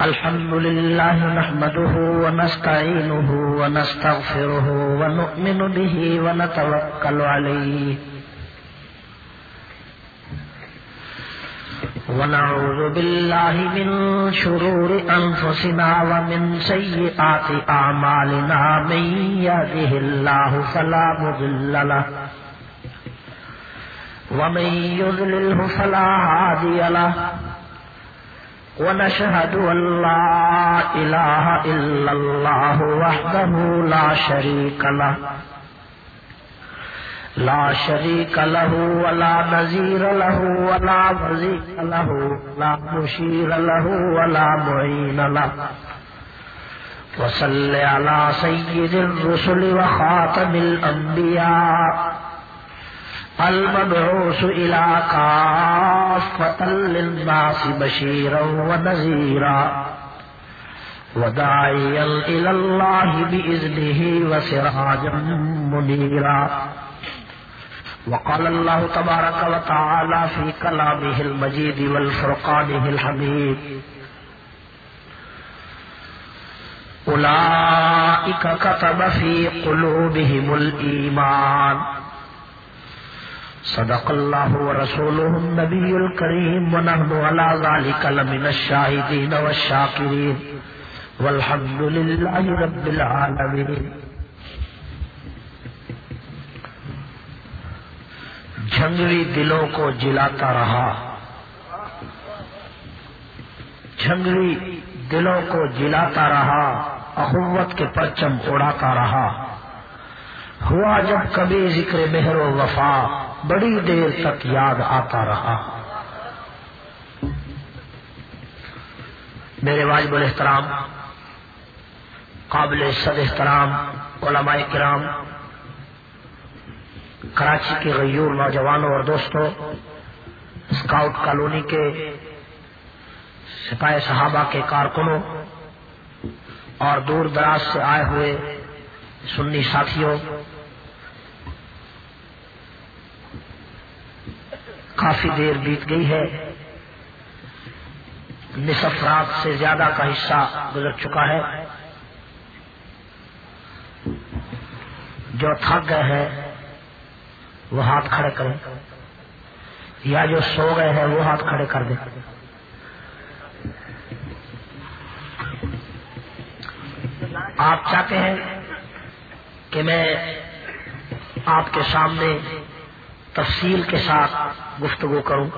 الحمد لله نحمده ونستعينه ونستغفره ونؤمن به ونتوكل عليه ونعوذ بالله من شرور أنفسنا ومن سيئات أعمالنا من يهده الله فلا مضل له ومن يضلله فلا هادي له ونشهد أن لا إله إلا الله وحده لا شريك له لا شريك له ولا نزير له ولا وزير له لا مشير له ولا معين له وصل على سيد الرسل وخاتم الأنبياء المبعوث إلى كافة للناس بشيرا ونذيرا وداعيا إلى الله بإذنه وسراجا منيرا وقال الله تبارك وتعالى في كلامه المجيد والفرقانه الحميد أولئك كتب في قلوبهم الإيمان صدق الله ورسوله النبي الكريم، ونحن على ذلك لمن الشاهدين والشاكرين. والحمد لله رب العالمين. جھنگری دلوں کو جلاتا رہا۔ جھنگری دلوں کو جلاتا رہا، اخوت کے پرچم اڑاتا رہا۔ ہوا جب کبھی ذکر مہر و وفا بڑی دیر تک یاد آتا رہا۔ میرے واجب الاحترام، قابل صد احترام، علماء کرام، کراچی کے غیور نوجوانوں اور دوستوں اسکاؤٹ کالونی کے سپاہی صحابہ کے کارکنوں اور دور دراز سے آئے ہوئے سنی ساتھیوں کافی دیر بیت گئی ہے۔ نصف رات سے زیادہ کا حصہ گزر چکا ہے۔ جو تھک گئے ہیں، وہ ہاتھ کھڑے کریں۔ یا جو سو گئے ہیں، وہ ہاتھ کھڑے کر دیں۔ آپ چاہتے ہیں کہ میں آپ کے سامنے تفصیل کے ساتھ گفتگو کروں۔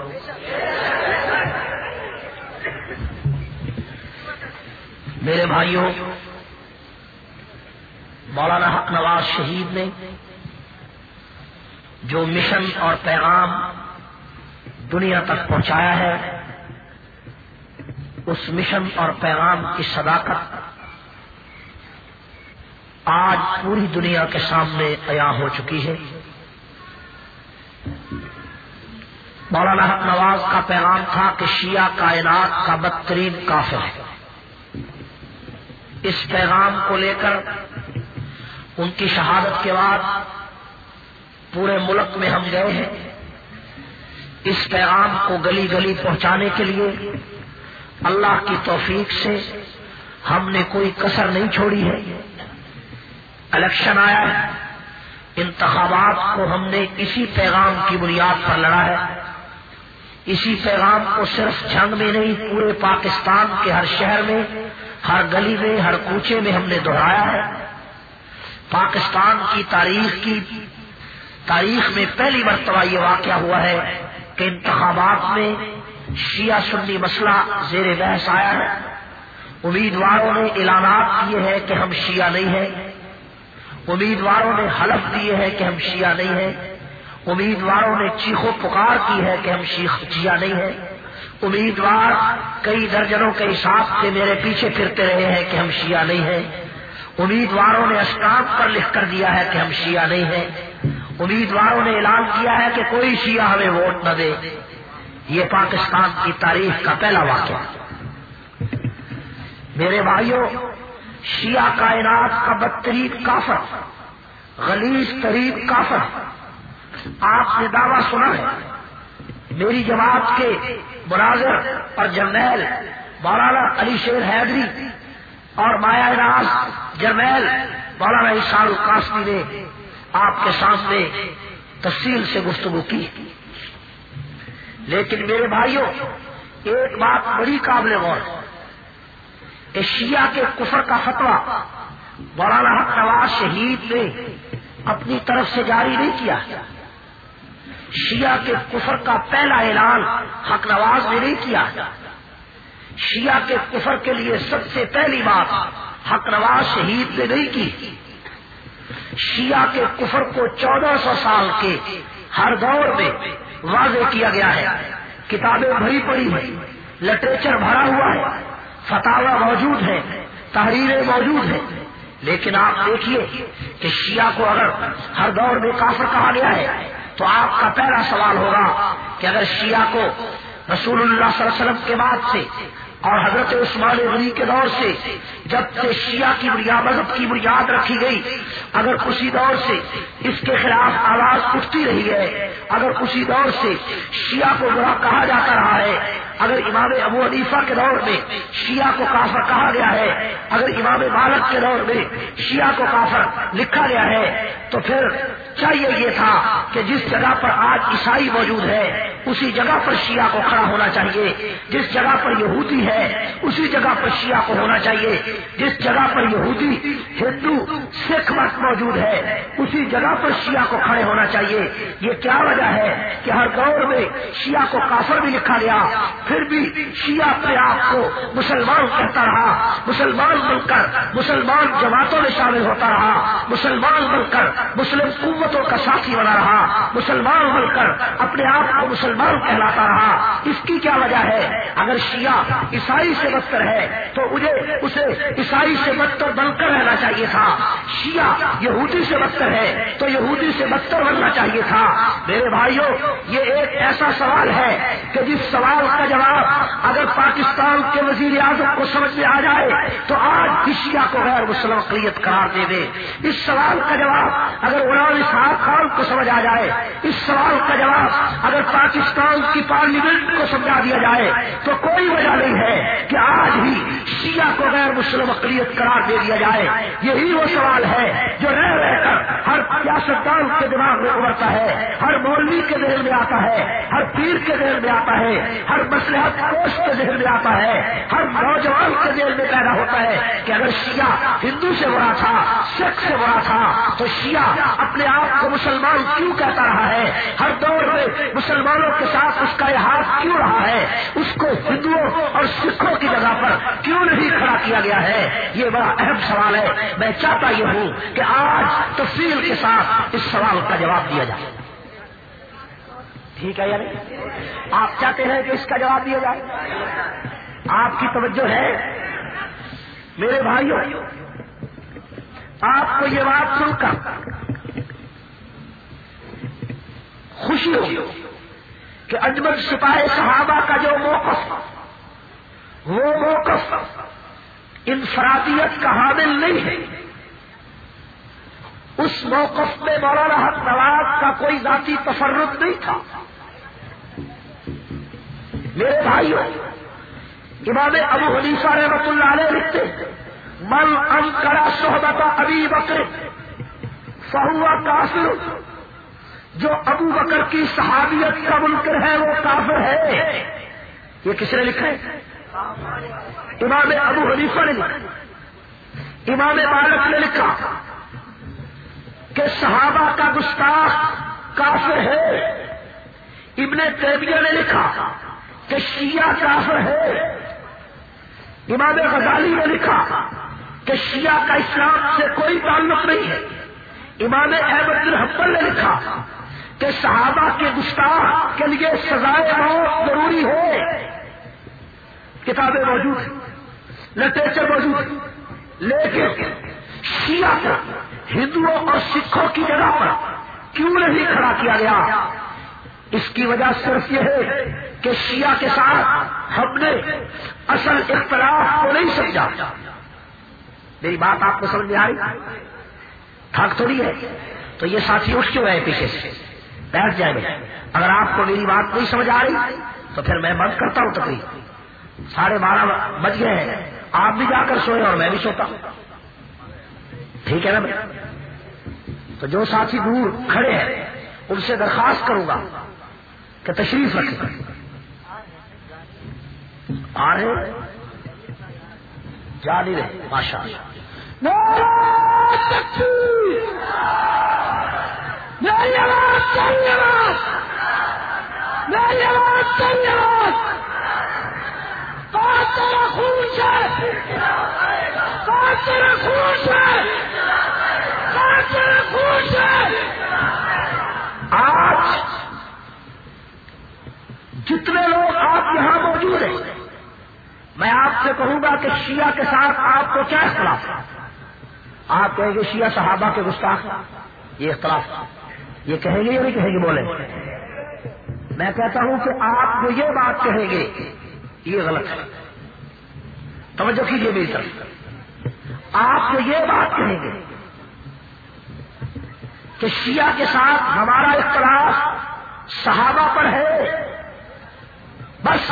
میرے بھائیوں، مولانا حق نواز شہید نے جو مشن اور پیغام دنیا تک پہنچایا ہے، اس مشن اور پیغام کی صداقت آج پوری دنیا کے سامنے عیاں ہو چکی ہے۔ مولانا حق نواز کا پیغام تھا کہ شیعہ کائنات کا بدترین کافر ہے۔ اس پیغام کو لے کر ان کی شہادت کے بعد پورے ملک میں ہم گئے ہیں۔ اس پیغام کو گلی گلی پہنچانے کے لیے اللہ کی توفیق سے ہم نے کوئی کسر نہیں چھوڑی ہے۔ الیکشن آیا۔ ہے انتخابات کو ہم نے اسی پیغام کی بنیاد پر لڑا ہے۔ اسی پیغام کو صرف جنگ میں نہیں، پورے پاکستان کے ہر شہر میں، ہر گلی میں، ہر کوچے میں ہم نے دہرایا ہے۔ پاکستان کی تاریخ کی، تاریخ میں پہلی مرتبہ یہ واقعہ ہوا ہے کہ انتخابات میں شیعہ سنی مسئلہ زیر بحث آیا ہے۔ امیدواروں نے اعلانات کیے ہیں کہ ہم شیعہ نہیں ہیں۔ امیدواروں نے حلف دیے ہیں کہ ہم شیعہ نہیں ہیں۔ امیدواروں نے چیخو پکار کی ہے کہ ہم شیخ جیا نہیں ہیں۔ امیدوار کئی درجنوں کے حساب سے میرے پیچھے پھرتے رہے ہیں کہ ہم شیعہ نہیں ہیں۔ امیدواروں نے اسٹامپ پر لکھ کر دیا ہے کہ ہم شیعہ نہیں ہیں۔ امیدواروں نے اعلان کیا ہے کہ کوئی شیعہ ہمیں ووٹ نہ دے۔ یہ پاکستان کی تاریخ کا پہلا واقعہ۔ میرے بھائیوں شیعہ کائنات کا بدترین کافر، غلیظ ترین کافر۔ آپ نے دعویٰ سنا ہے، میری جماعت کے مناظر اور جرنیل مولانا علی شیر حیدری اور مایا راز جرنیل مولانا اشار القاسمی نے آپ کے سامنے تفصیل سے گفتگو کی۔ لیکن میرے بھائیوں، ایک بات بڑی قابل غور۔ کہ شیعہ کے کفر کا فتوا مولانا حق نواز شہید نے اپنی طرف سے جاری نہیں کیا شیعہ کے کفر کا پہلا اعلان حق نواز نے نہیں کیا شیعہ کے کفر کے لیے سب سے پہلی بات حق نواز شہید نے نہیں کی۔ شیعہ کے کفر کو چودہ سو سال کے ہر دور میں واضح کیا گیا ہے۔ کتابیں بھری پڑی ہیں۔ لٹریچر بھرا ہوا ہے۔ فتح موجود ہے، تحریریں موجود ہیں۔ لیکن آپ دیکھیے کہ شیعہ کو اگر ہر دور میں کافر کہا گیا ہے، تو آپ کا پہلا سوال ہوگا کہ اگر شیعہ کو رسول اللہ صلی اللہ علیہ وسلم کے بعد سے اور حضرت عثمان غنی کے دور سے جب سے شیعہ کی بنیاد مذہب کی بنیاد رکھی گئی، اگر اسی دور سے اس کے خلاف آواز اٹھتی رہی ہے، اگر اسی دور سے شیعہ کو برا کہا جاتا رہا ہے، اگر امام ابو علیفہ کے دور میں شیعہ کو کافر کہا گیا ہے، اگر امام مالک کے دور میں شیعہ کو کافر لکھا گیا ہے، تو پھر چاہیے یہ تھا کہ جس جگہ پر آج عیسائی موجود ہے اسی جگہ پر شیعہ کو کھڑا ہونا چاہیے۔ جس جگہ پر یہودی ہے، اسی جگہ پر شیعہ کو ہونا چاہیے۔ جس جگہ پر یہودی، ہندو، سکھ مت موجود ہے، اسی جگہ پر شیعہ کو کھڑے ہونا چاہیے۔ یہ کیا وجہ ہے کہ ہر دور میں شیعہ کو کافر بھی لکھا گیا، پھر بھی شیعہ اپنے آپ کو مسلمان کہتا رہا، مسلمان بن کر مسلمان جماعتوں میں شامل ہوتا رہا، مسلمان بن کر مسلم قوتوں کا ساتھی بنا رہا، مسلمان بن کر اپنے آپ کو مسلمان کہلاتا رہا۔ اس کی کیا وجہ ہے؟ اگر شیعہ عیسائی سے بدتر ہے، تو اسے عیسائی سے بدتر بن کر رہنا چاہیے تھا۔ شیعہ یہودی سے بدتر ہے، تو یہودی سے بدتر بننا چاہیے تھا۔ میرے بھائیوں یہ ایک ایسا سوال ہے کہ جس سوال کا جواب اگر پاکستان کے وزیر اعظم کو سمجھ میں آ جائے، تو آج کشیا کو غیر مسلم اقلیت قرار دے دے۔ اس سوال کا جواب اگر غلام صاحب خان کو سمجھ آ جائے، اس سوال کا جواب اگر پاکستان کی پارلیمنٹ کو سمجھا دیا جائے تو کوئی وجہ نہیں ہے کہ آج ہی شیعہ کو غیر مسلم اقلیت قرار دے دیا جائے۔ یہی وہ سوال ہے جو رہ رہ کر ہر سیاستدان کے دماغ میں ابھرتا ہے، ہر مولوی کے ذہن میں آتا ہے، ہر پیر کے ذہن میں آتا ہے، ہر مسلحت کوش کے ذہن میں آتا ہے۔ ہر نوجوان کے ذہن میں پیدا ہوتا ہے کہ اگر شیعہ ہندو سے برا تھا، سکھ سے برا تھا، تو شیعہ اپنے آپ کو مسلمان کیوں کہتا رہا ہے؟ ہر دور میں مسلمانوں کے ساتھ اس کا ہاتھ کیوں رہا ہے؟ اس کو ہندوؤں اور سکھوں کی جگہ پر کیوں نہیں کھڑا کیا گیا ہے؟ یہ بڑا اہم سوال ہے۔ میں چاہتا یہ ہوں کہ آج تفصیل کے ساتھ اس سوال کا جواب دیا جائے۔ ٹھیک ہے یار آپ چاہتے ہیں کہ اس کا جواب دیا جائے؟ آپ کی توجہ ہے؟ میرے بھائیوں، آپ کو یہ بات سن کر خوشی ہو کہ اجمل سپاہی صحابہ کا جو موقف، وہ موقف انفرادیت کا حامل نہیں ہے۔ اس موقف میں مولانا حق نواز کا کوئی ذاتی تفرد نہیں تھا۔ میرے بھائیوں امام ابو حلیفہ رحمت اللہ علیہ لکھتے من ان کرا صحبت ابھی بکر فہوا کافر جو ابو بکر کی صحابیت کا منکر ہے وہ کافر ہے۔ یہ کس نے لکھا ہے؟ امام ابو حلیفہ نے لکھا۔ امام مالک نے لکھا کہ صحابہ کا گستاخ کافر ہے۔ ابن تیمیہ نے لکھا کہ شیعہ کافر ہے۔ امام غزالی نے لکھا کہ شیعہ کا اسلام سے کوئی تعلق نہیں ہے۔ امام احمد الحبل نے لکھا کہ صحابہ کے گستاخ کے لیے سزائے موت ضروری ہے کتابیں موجود ہیں لٹریچر موجود لیکن شیعہ کو ہندوؤں اور سکھوں کی جگہ پر کیوں نہیں کھڑا کیا گیا؟ اس کی وجہ صرف یہ ہے کہ شیعہ کے ساتھ ہم نے اصل اختلاف کو نہیں سمجھا۔ میری بات آپ کو سمجھ میں آئی؟ تھک تھوڑی ہے۔ تو یہ ساتھی اٹھ کیوں ہے پیچھے سے؟ بیٹھ جائیں اگر آپ کو میری بات نہیں سمجھ آ رہی، تو پھر میں بند کرتا ہوں تقریب ساڑھے بارہ بج گئے ہیں۔ آپ بھی جا کر سوئے اور میں بھی سوتا ہوں۔ ٹھیک ہے نا بھائی؟ تو جو ساتھی دور کھڑے ہیں، ان سے درخواست کروں گا کہ تشریف رکھیں۔ آ رہے جا نہیں رہے ماشاء اللہ خوش آج جتنے لوگ آپ یہاں موجود ہیں میں آپ سے کہوں گا کہ شیعہ کے ساتھ آپ کو کیا اختلاف ہے آپ کہیں گے شیعہ صحابہ کے گستاخ یہ اختلاف یہ کہیں گے یا نہیں کہیں گے بولے میں کہتا ہوں کہ آپ جو یہ بات کہیں گے، یہ غلط ہے۔ توجہ کیجیے میری طرف۔ آپ جو یہ بات کہیں گے کہ شیعہ کے ساتھ ہمارا اختلاف صحابہ پر ہے، بس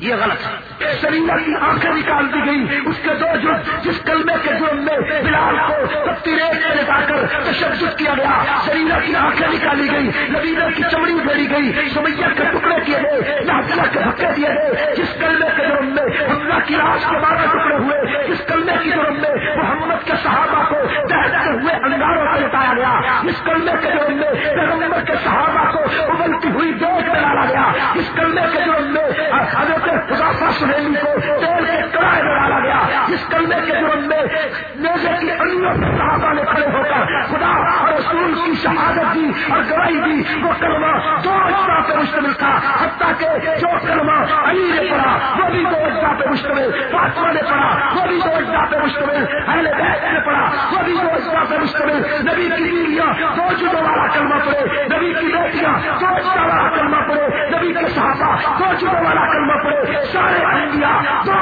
یہ غلط ہے۔ سرینا کی آنکھیں نکال دی گئی اس کے دو جرم، جس کلمے کے جرم میں بلال کو سب ریت میں لگا کر تشدد کیا گیا۔ سرینا کی آنکھیں نکالی گئی نبینا کی چمڑی پھیری گئی۔ سمیا کے ٹکڑے کیے گئے۔ لاٹیا کے دھکے دیے گئے۔ جس کلمے کے جرم میں حملہ کی لاش کے بارہ ٹکڑے ہوئے۔ جس کلمے کی جرم میں محمد کے صحابہ کو دہتے ہوئے انگاروں سے لٹایا گیا۔ جس کلمے کے جرم میں پیغمبر کے صحابہ کو ابلتی ہوئی دیکھ میں ڈالا گیا۔ جس کلمے کے جرم میں حضرت خدافہ سہیلی کو تیل کے کرائے میں ڈالا گیا، جس کلمے کے جرم میں نیزے کی انیوں سے صحابہ نے کھڑے ہو کر خدا اور رسول کی شہادت دی اور گواہی دی، وہ کلمہ دو اجزا پہ مشتمل تھا، حتیٰ کہ جو کلمہ علی نے پڑھا، وہ بھی دو اجزا پہ مشتمل، فاطمہ نے پڑھا، وہ بھی دو اجزا پہ مشتمل، اہل بیت نے پڑھا، وہ بھی دو اجزا پہ مشتمل، نبی کی بیویاں دو جدوں والا کلمہ پڑھے، نبی کی بیٹیاں دو اجزا والا کلمہ پڑھے، نبی کے صحابہ دو جدوں والا کلمہ پڑھے۔ سارے انبیاء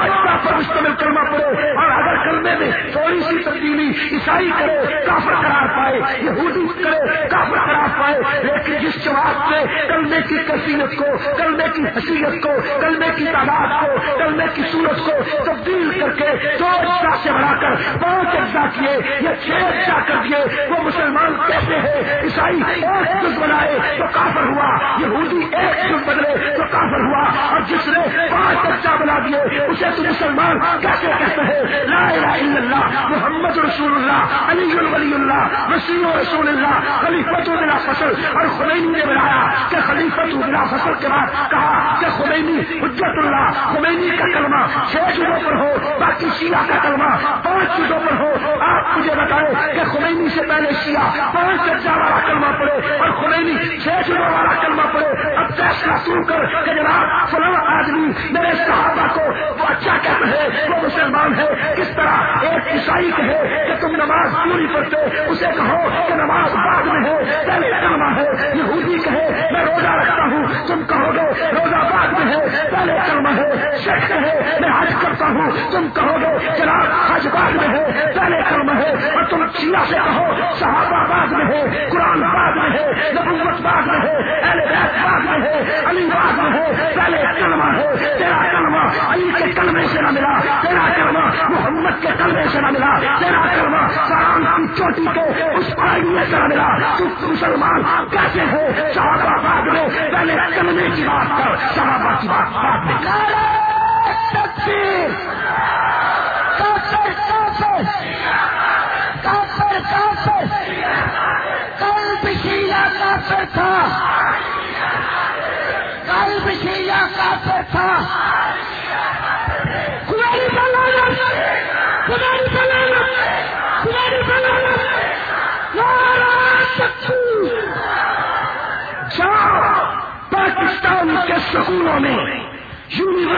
پر مشتمل کلمہ پڑے اور اگر کلمے میں تھوڑی سی تبدیلی عیسائی کرے، کافر قرار پائے، یہودی کرے، کافر قرار پائے، لیکن جس جواب سے کلمے کی کثیرت کو، کلمے کی حیثیت کو، کلمے کی تعداد کو، کلمے کی صورت کو تبدیل کر کے دو اجزا سے بڑھا کر پانچ اجزا کیے یا چھ اجزا کر دیے، وہ مسلمان کیسے ہیں؟ عیسائی ایک جز بنائے تو کافر ہوا، یہودی ایک جز بدلے تو کافر ہوا، اور جس نے پانچ بچہ بنا دیے، اسے تو مسلمان مسلمان کیسے کہتے ہیں؟ لا الہ الا اللہ، محمد رسول اللہ، علی الولی اللہ، مسیح رسول اللہ خلیفت بلا فصل، اور خمینی نے بنایا کہ خلیفت بلا فصل کے بعد کہا کہ خمینی حجت اللہ، خمینی کا کلمہ چھ چیزوں پر ہو، باقی شیعہ کا کلمہ پانچ چیزوں پر ہو۔ آپ مجھے بتائیں کہ خمینی سے پہلے شیعہ پانچ چرچا والا کلمہ پڑے اور خمینی چھ چیزوں والا کلمہ پڑے اب فیصلہ سن کر کہ جناب، فلاں آدمی میرے صحابہ کو وہ اچھا کہتے ہیں وہ مسلمان ہے. کس طرح ایک عیسائی کہے کہ تم نماز پوری پڑھتے اسے کہو کہ نماز بعد میں ہے پہلے کلمہ ہے یہودی کہے، میں روزہ رکھتا ہوں، تم کہو گے روزہ بعد میں ہے پہلے کلمہ ہے شیخ کہے، میں حج کرتا ہوں، تم کہو گے جناب حج بعد میں ہے پہلے کلمہ ہے اور تم چیا سے کہو صحابہ بعد میں ہے، قرآن بعد میں ہے، نبوت بعد میں ہے، اہل بیت بعد میں ہے، علی بعد میں ہے پہلے کلمہ ہے تیرا کلمہ علی کے کلمے سے نہ ملا تیرا کلمہ محمد کے کلمے سے نہ ملا تیرا کلمہ سلام کی چوٹی کے اس آئیے سے نہ ملا۔ تو مسلمان کیسے ہے صحابہ بعد میں پہلے کلمے کی بات کر، صحابہ کی بات بعد میں تکبیر۔ کافر کافر۔ کافر کافر۔ کل بشیلا کافر تھا۔ کل بشیلا کافر تھا خداری سلامت خداری سلامت خداری سلامت جاؤ پاکستان کے سکولوں میں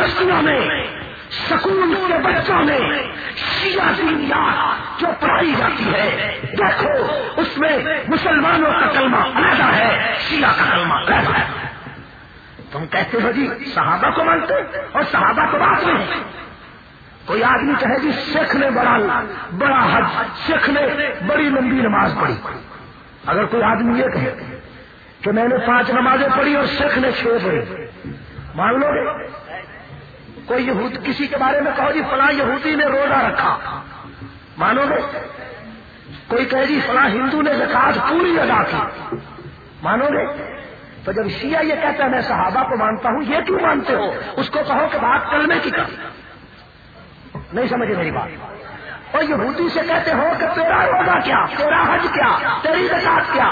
یونیورسٹیوں میں سکول کے بچوں میں، شیعہ دینیات جو پڑھائی جاتی ہے، دیکھو، اس میں مسلمانوں کا کلمہ علیحدہ ہے، شیعہ کا کلمہ علیحدہ ہے۔ تم کہتے ہو جی صحابہ کو مانتے اور صحابہ کو بات میں۔ کوئی آدمی کہے جی سکھ نے بڑا بڑا حج سکھ نے بڑی لمبی نماز پڑھی۔ اگر کوئی آدمی یہ کہے کہ میں نے پانچ نمازیں پڑھی اور سکھ نے چھ پڑھی، مان لو گے؟ کوئی یہود کسی کے بارے میں کہو جی فلاں یہودی نے روزہ رکھا۔ مانو گے؟ کوئی کہے جی فلاں ہندو نے زکات پوری ادا کی۔ مانو گے؟ تو جب شیعہ یہ کہتا ہے، میں صحابہ کو مانتا ہوں، یہ کیوں مانتے ہو؟ اس کو کہو کہ بات کلمے کی کر۔ نہیں سمجھے میری بات۔ اور یہودی سے کہتے ہو کہ تیرا روزہ کیا؟ تیرا حج کیا؟ تیری زکات کیا؟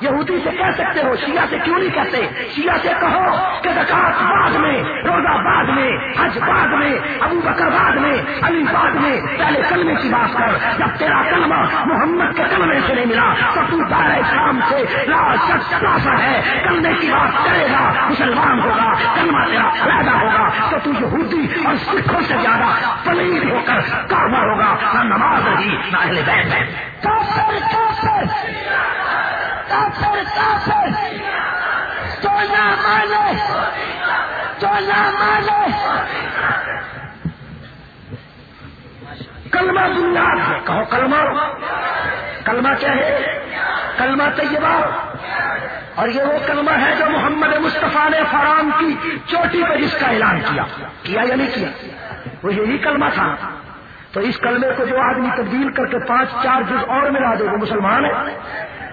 یہودی سے کہہ سکتے ہو، شیعہ سے کیوں نہیں کہتے؟ شیعہ سے کہو کہ زکات بعد میں، روزہ بعد میں، حج بعد میں، ابو بکر بعد میں، علی بعد میں۔ پہلے کلمے کی بات کر، جب تیرا کلمہ محمد کے کلمے سے نہیں ملا، تو تو دار اسلام سے لا سا ہے۔ کلمے کی بات کرے گا، مسلمان ہوگا، کلمہ تیرا پیدا ہوگا، تو تو یہودی اور سکھوں سے زیادہ پنیر ہو کر کاربار ہوگا، نہ نماز رہی نہ اہل بیت۔ ہے کافر کافر تو نہ مانے تو نہ مانے کلمہ بنیاد ہے۔ کہو کلمہ۔ کلمہ کیا ہے؟ کلمہ طیبہ۔ اور یہ وہ کلمہ ہے جو محمد مصطفیٰ نے فرام کی چوٹی پہ جس کا اعلان کیا۔ کیا یا نہیں کیا؟ وہ یہی کلمہ تھا۔ تو اس کلمے کو جو آدمی تبدیل کر کے پانچ، چار جز اور ملا دے، وہ مسلمان ہے۔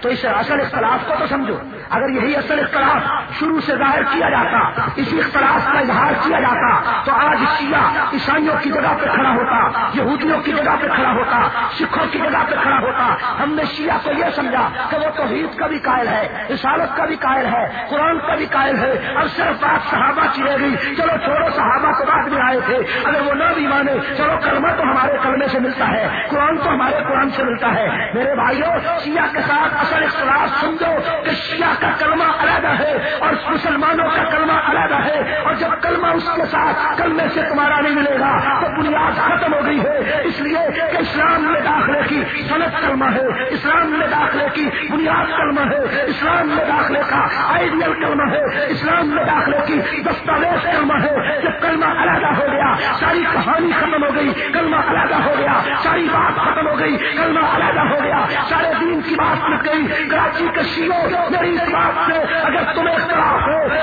تو اس اصل اختلاف کو تو سمجھو۔ اگر یہی اصل اختلاف شروع سے ظاہر کیا جاتا اسی اختلاف کا اظہار کیا جاتا، تو آج شیعہ عیسائیوں کی جگہ پہ کھڑا ہوتا، یہودیوں کی جگہ پہ کھڑا ہوتا، سکھوں کی جگہ پہ کھڑا ہوتا۔ ہم نے شیعہ کو یہ سمجھا کہ وہ توحید کا بھی قائل ہے، رسالت کا بھی قائل ہے، قرآن کا بھی قائل ہے۔ اور صرف بات صحابہ کی رہ گئی۔ چلو چھوڑو، صحابہ کو بعد میں آئے تھے۔ اگر وہ نہ بھی مانے، چلو کلمہ تو ہمارے کلمے سے ملتا ہے، قرآن تو ہمارے قرآن سے ملتا ہے۔ میرے بھائیوں، شیعہ کے ساتھ اصل اختلاف سمجھو کہ شیعہ کا کلمہ علیحدہ ہے۔ اور مسلمانوں کا کلمہ علیحدہ ہے اور جب کلمہ اس کے ساتھ کلمے سے تمہارا نہیں ملے گا تو بنیاد ختم ہو گئی ہے۔ اس لیے کہ اسلام میں داخلے کی صنعت کلمہ ہے۔ اسلام میں داخلے کی بنیاد کلمہ ہے۔ اسلام میں داخلے کا آئیڈیل کلمہ ہے۔ اسلام میں داخلے کی دستاویز کلمہ ہے۔ جب کلمہ علیحدہ ہو گیا، ساری کہانی ختم ہو گئی۔ کلمہ علیحدہ ہو گیا، ساری بات ختم ہو گئی۔ کلمہ علیحدہ ہو گیا۔ سارے دین کی بات لگ گئی۔ کراچی کے شیو میری اس بات سے، اگر تمہیں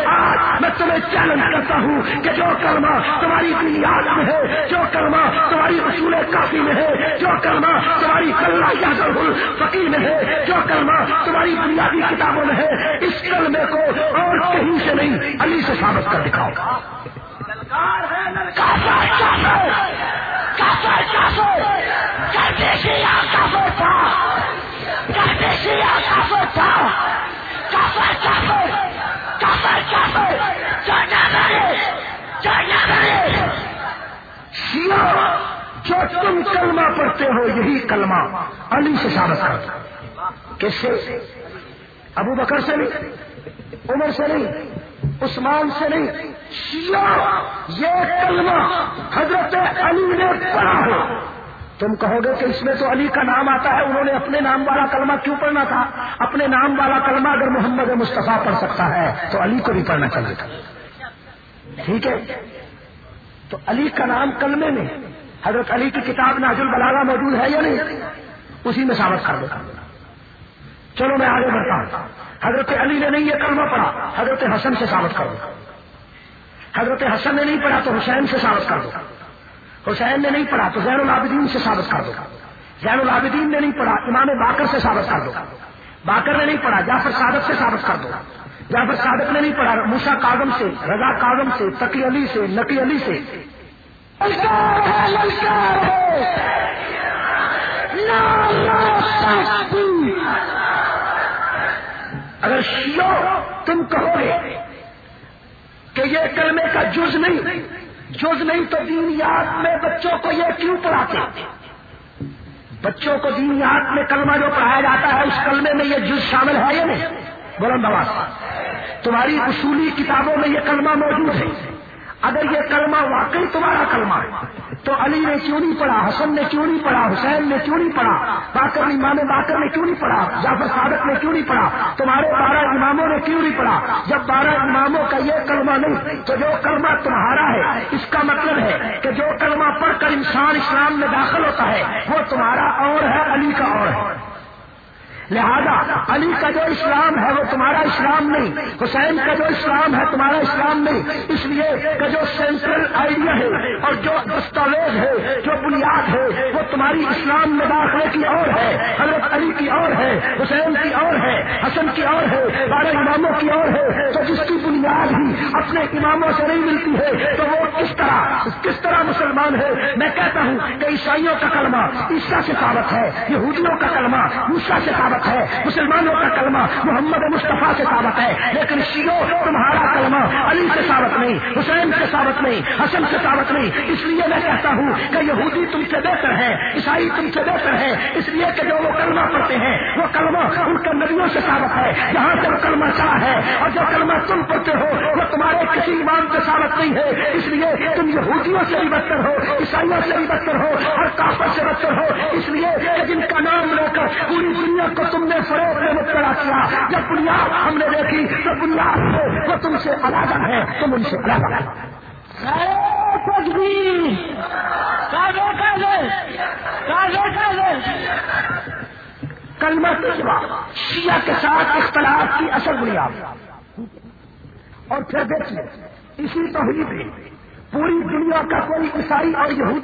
آج میں تمہیں چیلنج کرتا ہوں کہ جو کلمہ تمہاری بنیاد میں ہے جو کلمہ تمہاری اصول کافی میں ہے جو کلمہ تمہاری کلّہ فقیر میں ہے جو کلمہ تمہاری بنیادی کتابوں میں ہے اس کلمے کو اور کہیں سے نہیں علی سے ثابت کر دکھاؤ۔ تھا جو تم کلمہ پڑھتے ہو، یہی کلمہ علی سے ثابت کر کس سے؟ ابو بکر سے نہیں، عمر سے نہیں، عثمان سے نہیں۔ شیعہ یہ کلمہ حضرت علی نے پڑھا ہو تم کہو گے کہ اس میں تو علی کا نام آتا ہے، انہوں نے اپنے نام والا کلمہ کیوں پڑھنا تھا؟ اپنے نام والا کلمہ اگر محمد مصطفیٰ پڑھ سکتا ہے، تو علی کو بھی پڑھنا چاہیے تھا۔ ٹھیک ہے تو علی کا نام کلمے میں حضرت علی کی کتاب ناج البلاغا موجود ہے یا نہیں؟ اسی میں ثابت کر دیتا چلو میں آگے بڑھتا ہوں۔ حضرت علی نے نہیں یہ کلمہ پڑھا، حضرت حسن سے ثابت کر دو۔ حضرت حسن نے نہیں پڑھا تو حسین سے ثابت کر دو۔ حسین نے نہیں پڑھا تو زین العابدین سے ثابت کر دو۔ زین العابدین نے نہیں پڑھا، امام باقر سے ثابت کر دو۔ باقر نے نہیں پڑھا، جعفر صادق سے ثابت کر دو۔ جعفر صادق نے نہیں پڑھا موسا کاغم سے رضا کاغم سے تقی علی سے نقی علی سے۔ اگر شیو تم کہو گے کہ یہ کلمے کا جز نہیں جز نہیں تو دینیات میں بچوں کو یہ کیوں پڑھاتے؟ بچوں کو دینیات میں کلمہ جو پڑھایا جاتا ہے اس کلمے میں یہ جز شامل ہے یا نہیں؟ بلند آواز۔ تمہاری اصولی کتابوں میں یہ کلمہ موجود ہے۔ اگر یہ کلمہ واقعی تمہارا کلمہ ہے، تو علی نے کیوں نہیں پڑھا؟ حسن نے کیوں نہیں پڑھا؟ حسین نے کیوں نہیں پڑھا؟ باقر، امام باقر نے کیوں نہیں پڑھا؟ جعفر صادق نے کیوں نہیں پڑھا؟ تمہارے بارہ اماموں نے کیوں نہیں پڑھا؟ جب بارہ اماموں کا یہ کلمہ نہیں، تو جو کلمہ تمہارا ہے، اس کا مطلب ہے کہ جو کلمہ پڑھ کر انسان اسلام میں داخل ہوتا ہے، وہ تمہارا اور ہے، علی کا اور ہے۔ لہذا علی کا جو اسلام ہے وہ تمہارا اسلام نہیں، حسین کا جو اسلام ہے تمہارا اسلام نہیں۔ اس لیے کہ جو سینٹرل آئیڈیا ہے اور جو دستاویز ہے، جو بنیاد ہے، وہ تمہاری اسلام میں داخلے کی اور ہے۔ حضرت علی کی اور ہے، حسین کی اور ہے، حسن کی اور ہے، بارہ اماموں کی اور ہے۔ تو جس کی بنیاد ہی اپنے اماموں سے نہیں ملتی ہے، تو وہ کس طرح کس طرح مسلمان ہے؟ میں کہتا ہوں کہ عیسائیوں کا کلمہ عیسا سے ثابت ہے، یہودیوں کا کلمہ موسا سے ثابت ہے۔ مسلمانوں کا کلمہ محمد مصطفیٰ سے ثابت ہے۔ لیکن شیو تمہارا کلمہ علی سے ثابت نہیں، حسین سے ثابت نہیں، حسن سے ثابت نہیں۔ اس لیے میں کہتا ہوں کہ یہودی تم سے بہتر ہے، عیسائی تم سے بہتر ہے۔ اس لیے کہ جو وہ کلمہ پڑھتے ہیں، وہ کلمہ ان کے نبیوں سے ثابت ہے۔ جہاں سے وہ کلمہ چلا ہے، اور جو کلمہ تم پڑھتے ہو، وہ تمہارے کسی ایمان سے ثابت نہیں ہے۔ اس لیے تم یہودیوں سے بھی بدتر ہو، عیسائیوں سے بھی بدتر ہو، اور کافر سے بدتر ہو۔ اس لیے کہ جن کا نام لے کر پوری دنیا کو تم نے فروغ میں مبتلا کیا، جب بنیاد ہم نے دیکھی تو بنیاد سے وہ تم سے علیحدہ ہے، تم سے علیحدہ کلمہ شیعہ کے ساتھ اختلاف کی اصل بنیاد۔ اور پھر دیکھیے اسی توحید میں پوری دنیا کا کوئی عیسائی اور یہود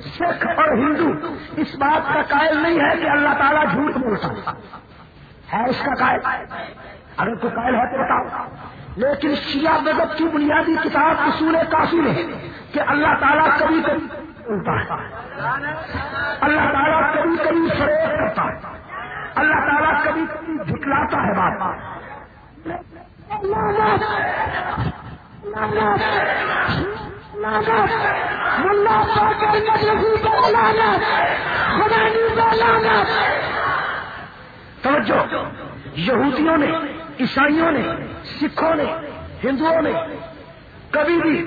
سکھ اور ہندو اس بات کا قائل نہیں ہے کہ اللہ تعالیٰ جھوٹ بولتا ہے اس کا قائل۔ اگر کوئی قائل ہے تو بتاؤ۔ لیکن شیعہ مذہب کی بنیادی کتاب اصول کافی ہے کہ اللہ تعالیٰ کبھی کبھی بولتا ہے۔ اللہ تعالیٰ کبھی کبھی فروغ کرتا ہے۔ اللہ تعالیٰ کبھی کبھی جھٹلاتا ہے بات۔ توجہ، یہودیوں نے عیسائیوں نے، سکھوں نے، ہندوؤں نے، کبھی بھی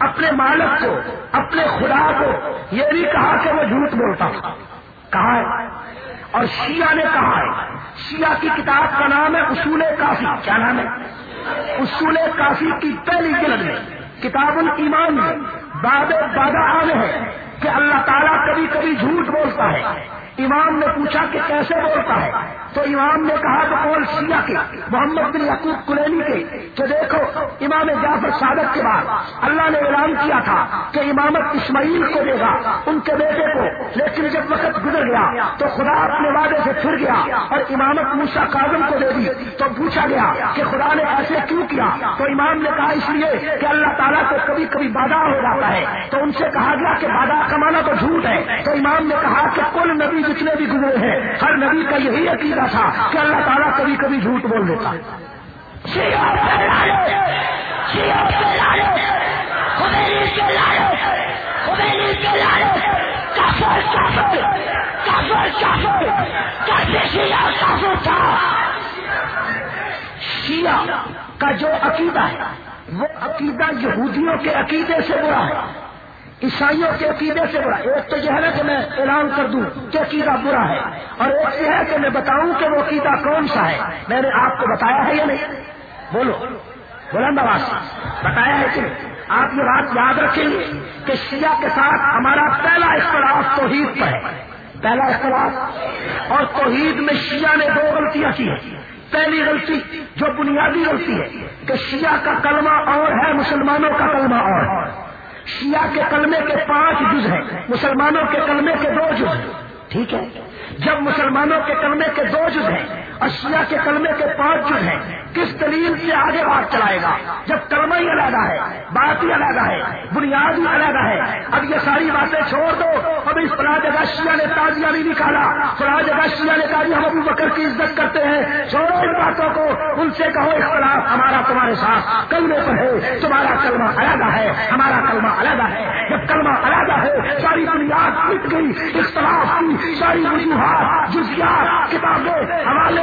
اپنے مالک کو، اپنے خدا کو یہ نہیں کہا کہ وہ جھوٹ بولتا کہا ہے۔ اور شیعہ نے کہا ہے۔ شیعہ کی کتاب کا نام ہے اصول کافی۔ کیا نام ہے؟ اصول کافی کی پہلی جلد میں۔ کتاب الایمان میں باب بادہ عام ہے کہ اللہ تعالیٰ کبھی کبھی جھوٹ بولتا ہے۔ امام نے پوچھا کہ کیسے بولتا ہے؟ تو امام نے کہا کہ قول شیعہ کے، محمد بن یقوب کلینی کے۔ تو دیکھو، امام جعفر صادق کے بعد اللہ نے اعلان کیا تھا کہ امامت اسماعیل کو دے گا، ان کے بیٹے کو۔ لیکن جب وقت گزر گیا تو خدا اپنے وعدے سے پھر گیا اور امامت موسا کاظم کو دے دی۔ تو پوچھا گیا کہ خدا نے ایسے کیوں کیا؟ تو امام نے کہا اس لیے کہ اللہ تعالیٰ کو کبھی کبھی بادہ ہو جاتا ہے۔ تو ان سے کہا گیا کہ بادہ کمانا تو جھوٹ ہے۔ تو امام نے کہا کہ کل نبی جتنے بھی گزرے ہیں، ہر نبی کا یہی عقیدہ تھا کہ اللہ تعالیٰ کبھی کبھی جھوٹ بول دیتا۔ شیعہ کا جو عقیدہ ہے، وہ عقیدہ یہودیوں کے عقیدے سے برا ہے، عیسائیوں کے عقیدے سے برا ایک تو یہ ہے نا کہ میں اعلان کر دوں کہ عقیدہ برا ہے، اور ایک یہ ہے کہ میں بتاؤں کہ وہ عقیدہ کون سا ہے۔ میں نے آپ کو بتایا ہے یا نہیں؟ بولو، بلند آواز، بتایا ہے کہ آپ یہ بات یاد رکھیں گے کہ شیعہ کے ساتھ ہمارا پہلا اختلاف توحید پر ہے۔ پہلا اختلاف۔ اور توحید میں شیعہ نے دو غلطیاں کی ہیں۔ پہلی غلطی جو بنیادی غلطی ہے کہ شیعہ کا کلمہ اور ہے، مسلمانوں کا کلمہ اور۔ شیعہ کے کلمے کے پانچ جز ہیں۔ مسلمانوں کے کلمے کے دو جز ہیں۔ ٹھیک ہے؟ جب مسلمانوں کے کلمے کے دو جز ہیں اور شیعہ کے کلمے کے پانچ جز ہیں کس دلیل سے آگے بات چلائے گا؟ جب کلمہ ہی علیحدہ ہے، بات ہی علیحدہ ہے، بنیاد ہی علیحدہ ہے۔ اب یہ ساری باتیں چھوڑ دو۔ اب اس فلاں جگہ شیعہ نے تازیہ نہیں نکالا فلاں جگہ شیعہ نے کہا ہم ابو بکر کی عزت کرتے ہیں۔ چھوڑو ان باتوں کو۔ ان سے کہو اختلاف ہمارا تمہارے ساتھ کلمے پر ہے۔ تمہارا کلمہ علیحدہ ہے۔ ہمارا کلمہ علیحدہ ہے۔ جب کلمہ علیحدہ ہے، ساری بنیاد مٹ گئی۔ اختلاف کی ساری وجوہات، جزیات، کتابیں، حوالے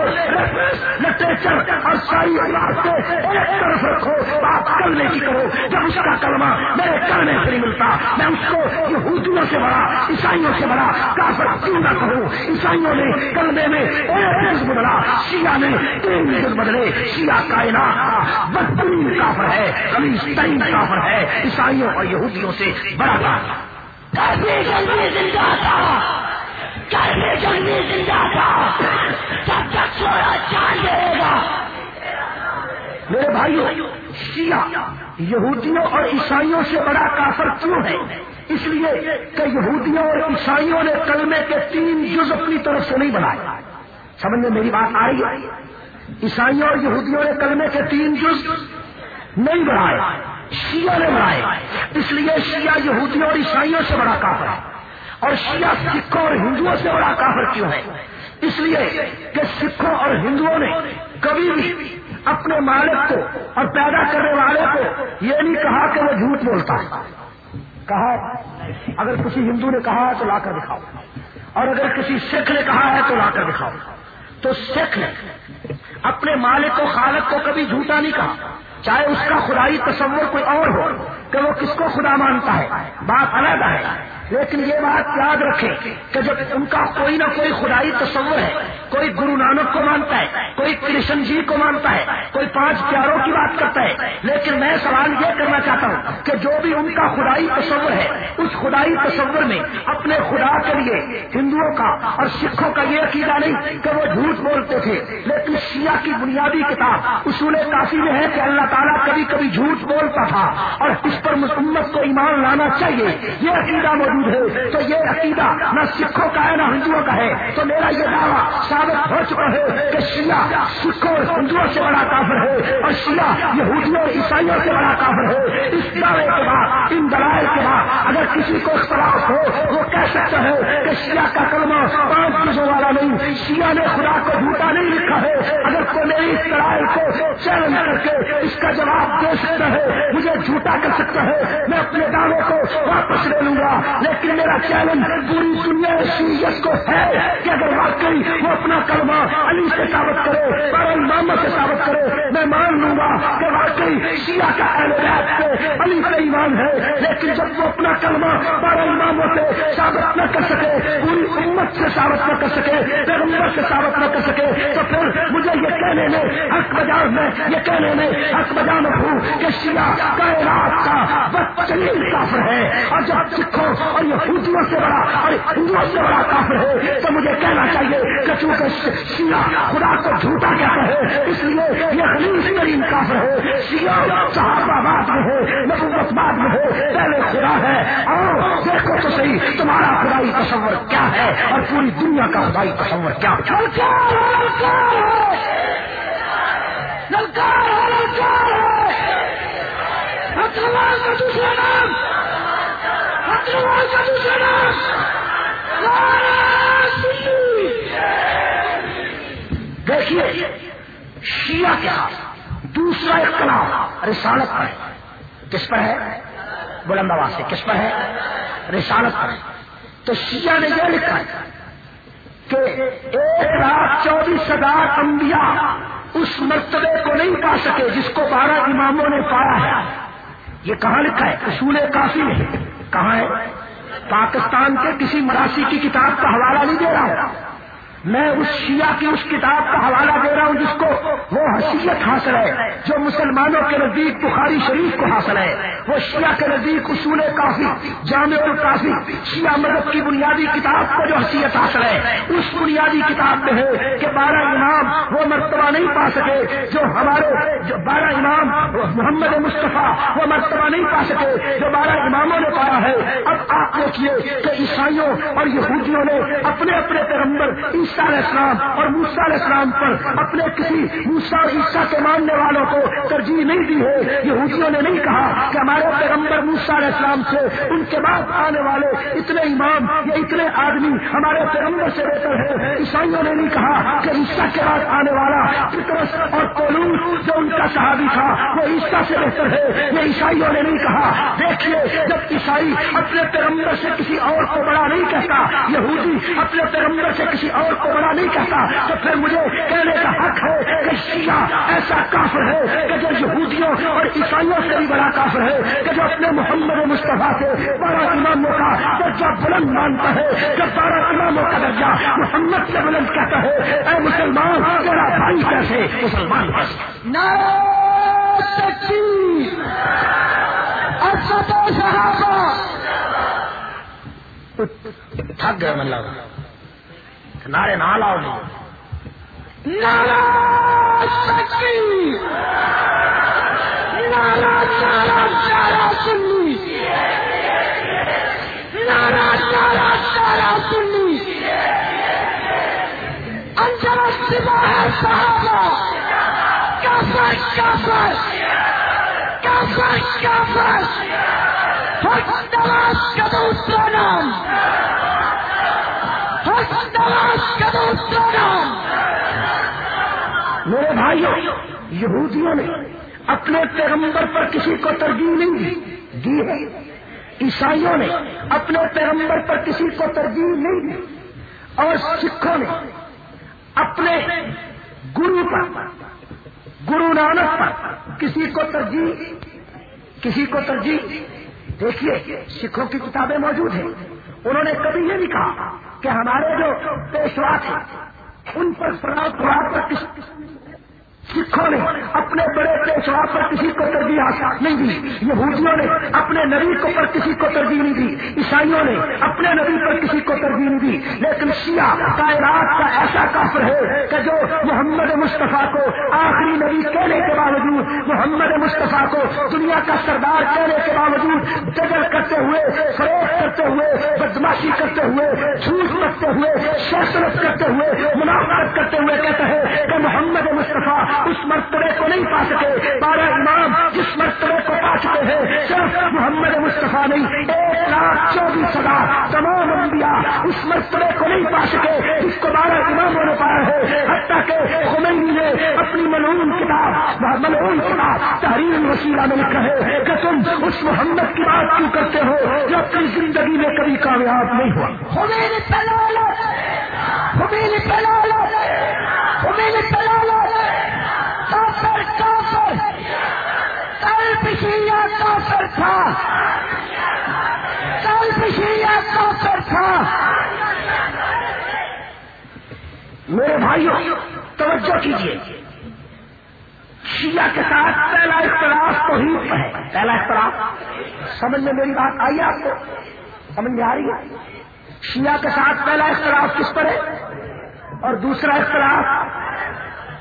لٹریچر اور ساری سے ایک طرف رکھو، بات کرنے کی کرو۔ جب اس کا کلمہ میرے کرنے سے نہیں ملتا، میں اس کو یہودیوں سے بڑا، عیسائیوں سے بڑا، کافر کیوں نہ کہوں؟ عیسائیوں نے کلمے میں ایک لفظ بدلا شیعہ نے تین لفظ بدلے۔ شیعہ کائنات بدترین کافر ہے خلیج ترین کافر ہے۔ عیسائیوں اور یہودیوں سے بڑا کافر۔ کافی جلدی زندہ تھا۔ زندہ تھا۔ تب تک سونا چاند رہے گا میرے بھائیوں شیعہ یہودیوں اور عیسائیوں سے بڑا کافر کیوں ہے؟ اس لیے کہ یہودیوں اور عیسائیوں نے کلمے کے تین جز اپنی طرف سے نہیں بنائے۔ سمجھ میں میری بات آ رہی ہے؟ عیسائیوں اور یہودیوں نے کلمے کے تین جز نہیں بنائے، شیعہ نے بنائے۔ اس لیے شیعہ یہودیوں اور عیسائیوں سے بڑا کافر ہے۔ اور شیعہ سکھوں اور ہندوؤں سے بڑا کافر کیوں ہے؟ اس لیے کہ سکھوں اور ہندوؤں نے کبھی بھی اپنے مالک کو اور پیدا کرنے والے کو یہ نہیں کہا کہ وہ جھوٹ بولتا ہے۔ کہا، اگر کسی ہندو نے کہا ہے تو لا کر دکھاؤ۔ اور اگر کسی سکھ نے کہا ہے تو لا کر دکھاؤ۔ تو سکھ نے اپنے مالک کو، خالق کو کبھی جھوٹا نہیں کہا۔ چاہے اس کا خدائی تصور کوئی اور ہو۔ کہ وہ کس کو خدا مانتا ہے؟ بات الگ ہے۔ لیکن یہ بات یاد رکھے کہ جب ان کا کوئی نہ کوئی خدائی تصور ہے، کوئی گرو نانک کو مانتا ہے، کوئی کرشن جی کو مانتا ہے، کوئی پانچ پیاروں کی بات کرتا ہے، لیکن میں سوال یہ کرنا چاہتا ہوں کہ جو بھی ان کا خدائی تصور ہے، اس خدائی تصور میں اپنے خدا کے لیے ہندوؤں کا اور سکھوں کا یہ عقیدہ نہیں کہ وہ جھوٹ بولتے تھے۔ لیکن شیعہ کی بنیادی کتاب اصول کافی میں ہے کہ اللہ تعالیٰ کبھی کبھی جھوٹ بولتا تھا اور اس پر مسمت کو ایمان لانا چاہیے۔ یہ عقیدہ موجود ہے۔ تو یہ عقیدہ نہ سکھوں کا ہے، نہ ہندوؤں کا ہے۔ تو میرا یہ دعویٰ ثابت ہو چکا ہے کہ شیعہ سکھوں اور ہندوؤں سے بڑا کافر ہے اور شیعہ یہودیوں اور عیسائیوں سے بڑا کافر ہے۔ اس دعوے کے بعد، ان دلائل کے بعد اگر کسی کو اختلاف ہو، وہ کہہ سکتا ہے کہ شیعہ کا کلمہ پانچ چیزوں والا نہیں شیعہ نے خدا کو جھوٹا نہیں لکھا ہے۔ اگر کوئی میری اس دلائل کو چیلنج کر کے اس کا جواب دے سکتا ہے، مجھے جھوٹا کر سکتا ہے۔ میں اپنے دعوے کو واپس لے لوں گا۔ لیکن میرا چیلنج پوری دنیا شیت کو ہے کہ اگر واقعی وہ اپنا کلمہ علی سے ثابت کرے بارہ اماموں سے ثابت کرے، میں مان لوں گا کہ واقعی شیعہ کا اہل سے علی سے ایمان ہے۔ لیکن جب وہ اپنا کلمہ بارہ اماموں سے ثابت نہ کر سکے، پوری امت سے ثابت نہ کر سکے پیغمبر سے ثابت نہ کر سکے، تو پھر مجھے یہ کہنے میں، حق بجار میں یہ کہنے میں حق بجا میں ہوں کہ شیعہ کائنات کا بدترین کافر ہے۔ اور جب سکھوں اور یہ سے بڑا اور ہندوؤں سے بڑا کافر ہے، تو مجھے کہنا چاہیے کہ چونکہ شیعہ خدا کو جھوٹا کہتا ہے، اس لیے یہ ترین کافر ہے۔ شیعہ صحابہ باد میں ہے، نبوت باد میں ہے، پہلے خدا ہے۔ اور دیکھو تو صحیح، تمہارا خدائی تصور کیا ہے؟ اور پوری دنیا کا خدائی تصور کیا کا دوسرا نام کا دوسرا نام دیکھیے، شیعہ کیا دوسرا اختلاف رسالت پر ہے۔ کس پر ہے؟ بلند آواز سے، کس پر ہے؟ رسالت پر ہے۔ تو شیعہ نے یہ لکھا ہے کہ ایک لاکھ چوبیس ہزار انبیاء اس مرتبے کو نہیں پا سکے جس کو بارہ اماموں نے پایا ہے۔ یہ کہاں لکھا ہے؟ اصول کافی میں۔ کہاں ہے؟ پاکستان کے کسی مراسی کی کتاب کا حوالہ نہیں دے رہا ہوں۔ میں اس شیعہ کی اس کتاب کا حوالہ دے رہا ہوں جس کو وہ حیثیت حاصل ہے جو مسلمانوں کے نزدیک بخاری شریف کو حاصل ہے۔ وہ شیعہ کے نزدیک اصول کافی، جامع القافی شیعہ مذہب کی بنیادی کتاب کو جو حیثیت حاصل ہے۔ اس بنیادی کتاب میں ہے کہ بارہ امام وہ مرتبہ نہیں پا سکے جو ہمارے جو بارہ امام محمد مصطفیٰ وہ مرتبہ نہیں پا سکے جو بارہ اماموں نے پایا ہے۔ اب آپ دیکھیے کہ عیسائیوں اور یہودیوں نے اپنے اپنے پیغمبر عیسیٰ علیہ السلام اور موسا علیہ السلام پر اپنے کسی موسا اور عیسا کے ماننے والوں کو ترجیح نہیں دی ہے۔ یہ نے نہیں کہا کہ ہمارے پیغمبر موسا علیہ السلام سے ان کے بعد آنے والے اتنے امام یا اتنے آدمی ہمارے پیغمبر سے بہتر ہے عیسائیوں نے نہیں کہا کہ عیسا کے بعد آنے والا فکرس اور کولوس جو ان کا صحابی تھا، وہ عیسا سے بہتر ہے۔ یہ عیسائیوں نے نہیں کہا۔ دیکھیے، جب عیسائی اپنے پیغمبر سے کسی اور کو بڑا نہیں کہتا، یہودی اپنے پیغمبر سے کسی اور کو بڑا نہیں کہتا تو پھر مجھے کہنے کا حق ہے کہ شیعہ ایسا کافر ہے کہ جو یہودیوں اور عیسائیوں سے بھی بڑا کافر ہے کہ جو اپنے محمد مصطفیٰ سے بارہ اماموں کا درجہ بلند مانتا ہے جو بارہ اماموں کا درجہ محمد سے بلند کہتا ہے اے مسلمان تیرا بھائی کیسے؟ مسلمان تھک گئے مطلب نعرے نہ لاؤ نہیں جی۔ نارا سچی۔ نارا چارا چارا سنی۔ نارا چارا چارا سنی۔ انجر سوائے صحابہ۔ کافر کافر۔ کافر کافر۔ حق دواس کا دوسرا نام میرے بھائیوں یہودیوں نے اپنے پیغمبر پر کسی کو ترجیح نہیں دی دی ہے۔ عیسائیوں نے اپنے پیغمبر پر کسی کو ترجیح نہیں دی۔ اور سکھوں نے اپنے گرو پر، گرو نانک پر کسی کو ترجیح، کسی کو ترجیح۔ دیکھیے، سکھوں کی کتابیں موجود ہیں۔ انہوں نے کبھی یہ نہیں کہا کہ ہمارے جو پیشوا تھے ان پر شراب خراب کا کس سکھوں نے اپنے بڑے پیشوا پر کسی کو ترجیح نہیں دی۔ یہودیوں نے اپنے نبی کو پر کسی کو ترجیح نہیں دی۔ عیسائیوں نے اپنے نبی پر کسی کو ترجیح نہیں دی۔ لیکن شیعہ کائرات کا ایسا کافر ہے کہ جو محمد مصطفیٰ کو آخری نبی کہنے کے باوجود، محمد مصطفیٰ کو دنیا کا سردار کہنے کے باوجود جگل کرتے ہوئے فروغ کرتے ہوئے، بدماشی کرتے ہوئے، جھوٹ کرتے ہوئے شیشنت کرتے ہوئے، منافقت کرتے ہوئے کہتے ہیں کہ محمد مصطفیٰ اس مرتبے کو نہیں پا سکے۔ بارہ امام جس مرتبے کو پا چکے ہیں، صرف محمد مصطفیٰ نہیں، ایک لاکھ چوبیس ہزار تمام انبیاء اس مرتبے کو نہیں پا سکے۔ جس کو بارہ اماموں نے پایا ہے، حتیٰ کہ خمینی نے اپنی ملعون کتاب ملعون کتاب تحریر وسیلہ میں لکھا ہے کہ تم اس محمد کی بات کیوں کرتے ہو جو اپنی زندگی میں کبھی کامیاب نہیں ہوا؟ خمینی پلالت خمینی پلالت خمینی پلالت کافر کافر کل پشیا کافر تھا۔ کل پشیا کافر تھا۔ میرے بھائیوں توجہ کیجیے شیعہ کے ساتھ پہلا اختلاف تو ہی ہے۔ پہلا اختلاف۔ سمجھ میں میری بات آئی آپ کو؟ سمجھ میں آ رہی ہے؟ شیعہ کے ساتھ پہلا اختلاف کس پر ہے؟ اور دوسرا اختلاف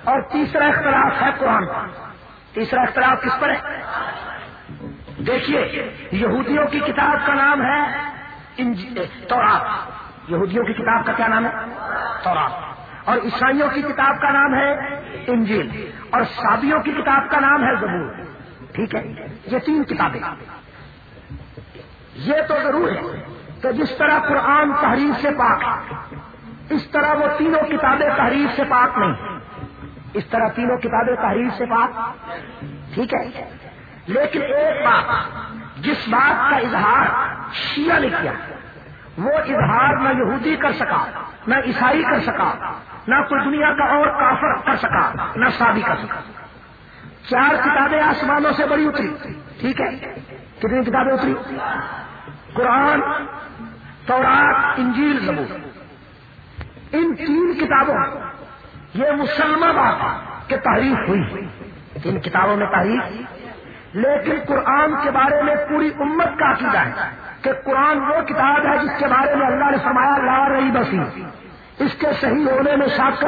اور تیسرا اختلاف ہے قرآن تیسرا اختلاف کس پر ہے؟ دیکھیے، یہودیوں کی کتاب کا نام ہے تورات۔ یہودیوں کی کتاب کا کیا نام ہے؟ تورات۔ اور عیسائیوں کی کتاب کا نام ہے انجیل۔ اور سابیوں کی کتاب کا نام ہے زبور۔ ٹھیک ہے؟ یہ تین کتابیں۔ یہ تو ضرور ہے کہ جس طرح قرآن تحریر سے پاک اس طرح وہ تینوں کتابیں تحریر سے پاک نہیں۔ اس طرح تینوں کتابیں تحریر سے بات ٹھیک ہے۔ لیکن ایک بات، جس بات کا اظہار شیعہ نے کیا، وہ اظہار نہ یہودی کر سکا، نہ عیسائی کر سکا، نہ کوئی دنیا کا اور کافر کر سکا، نہ شادی کر سکا۔ چار کتابیں آسمانوں سے بڑی اتری۔ ٹھیک ہے۔ کتنی کتابیں اتری؟ قرآن، تورات، انجیل، زبور۔ ان تین کتابوں یہ مسلمہ بات کہ تحریف ہوئی۔ ان کتابوں میں تحریف۔ لیکن قرآن کے بارے میں پوری امت کا عقیدہ ہے کہ قرآن وہ کتاب ہے جس کے بارے میں اللہ نے فرمایا، لا رہی بسی اس کے صحیح ہونے میں شاک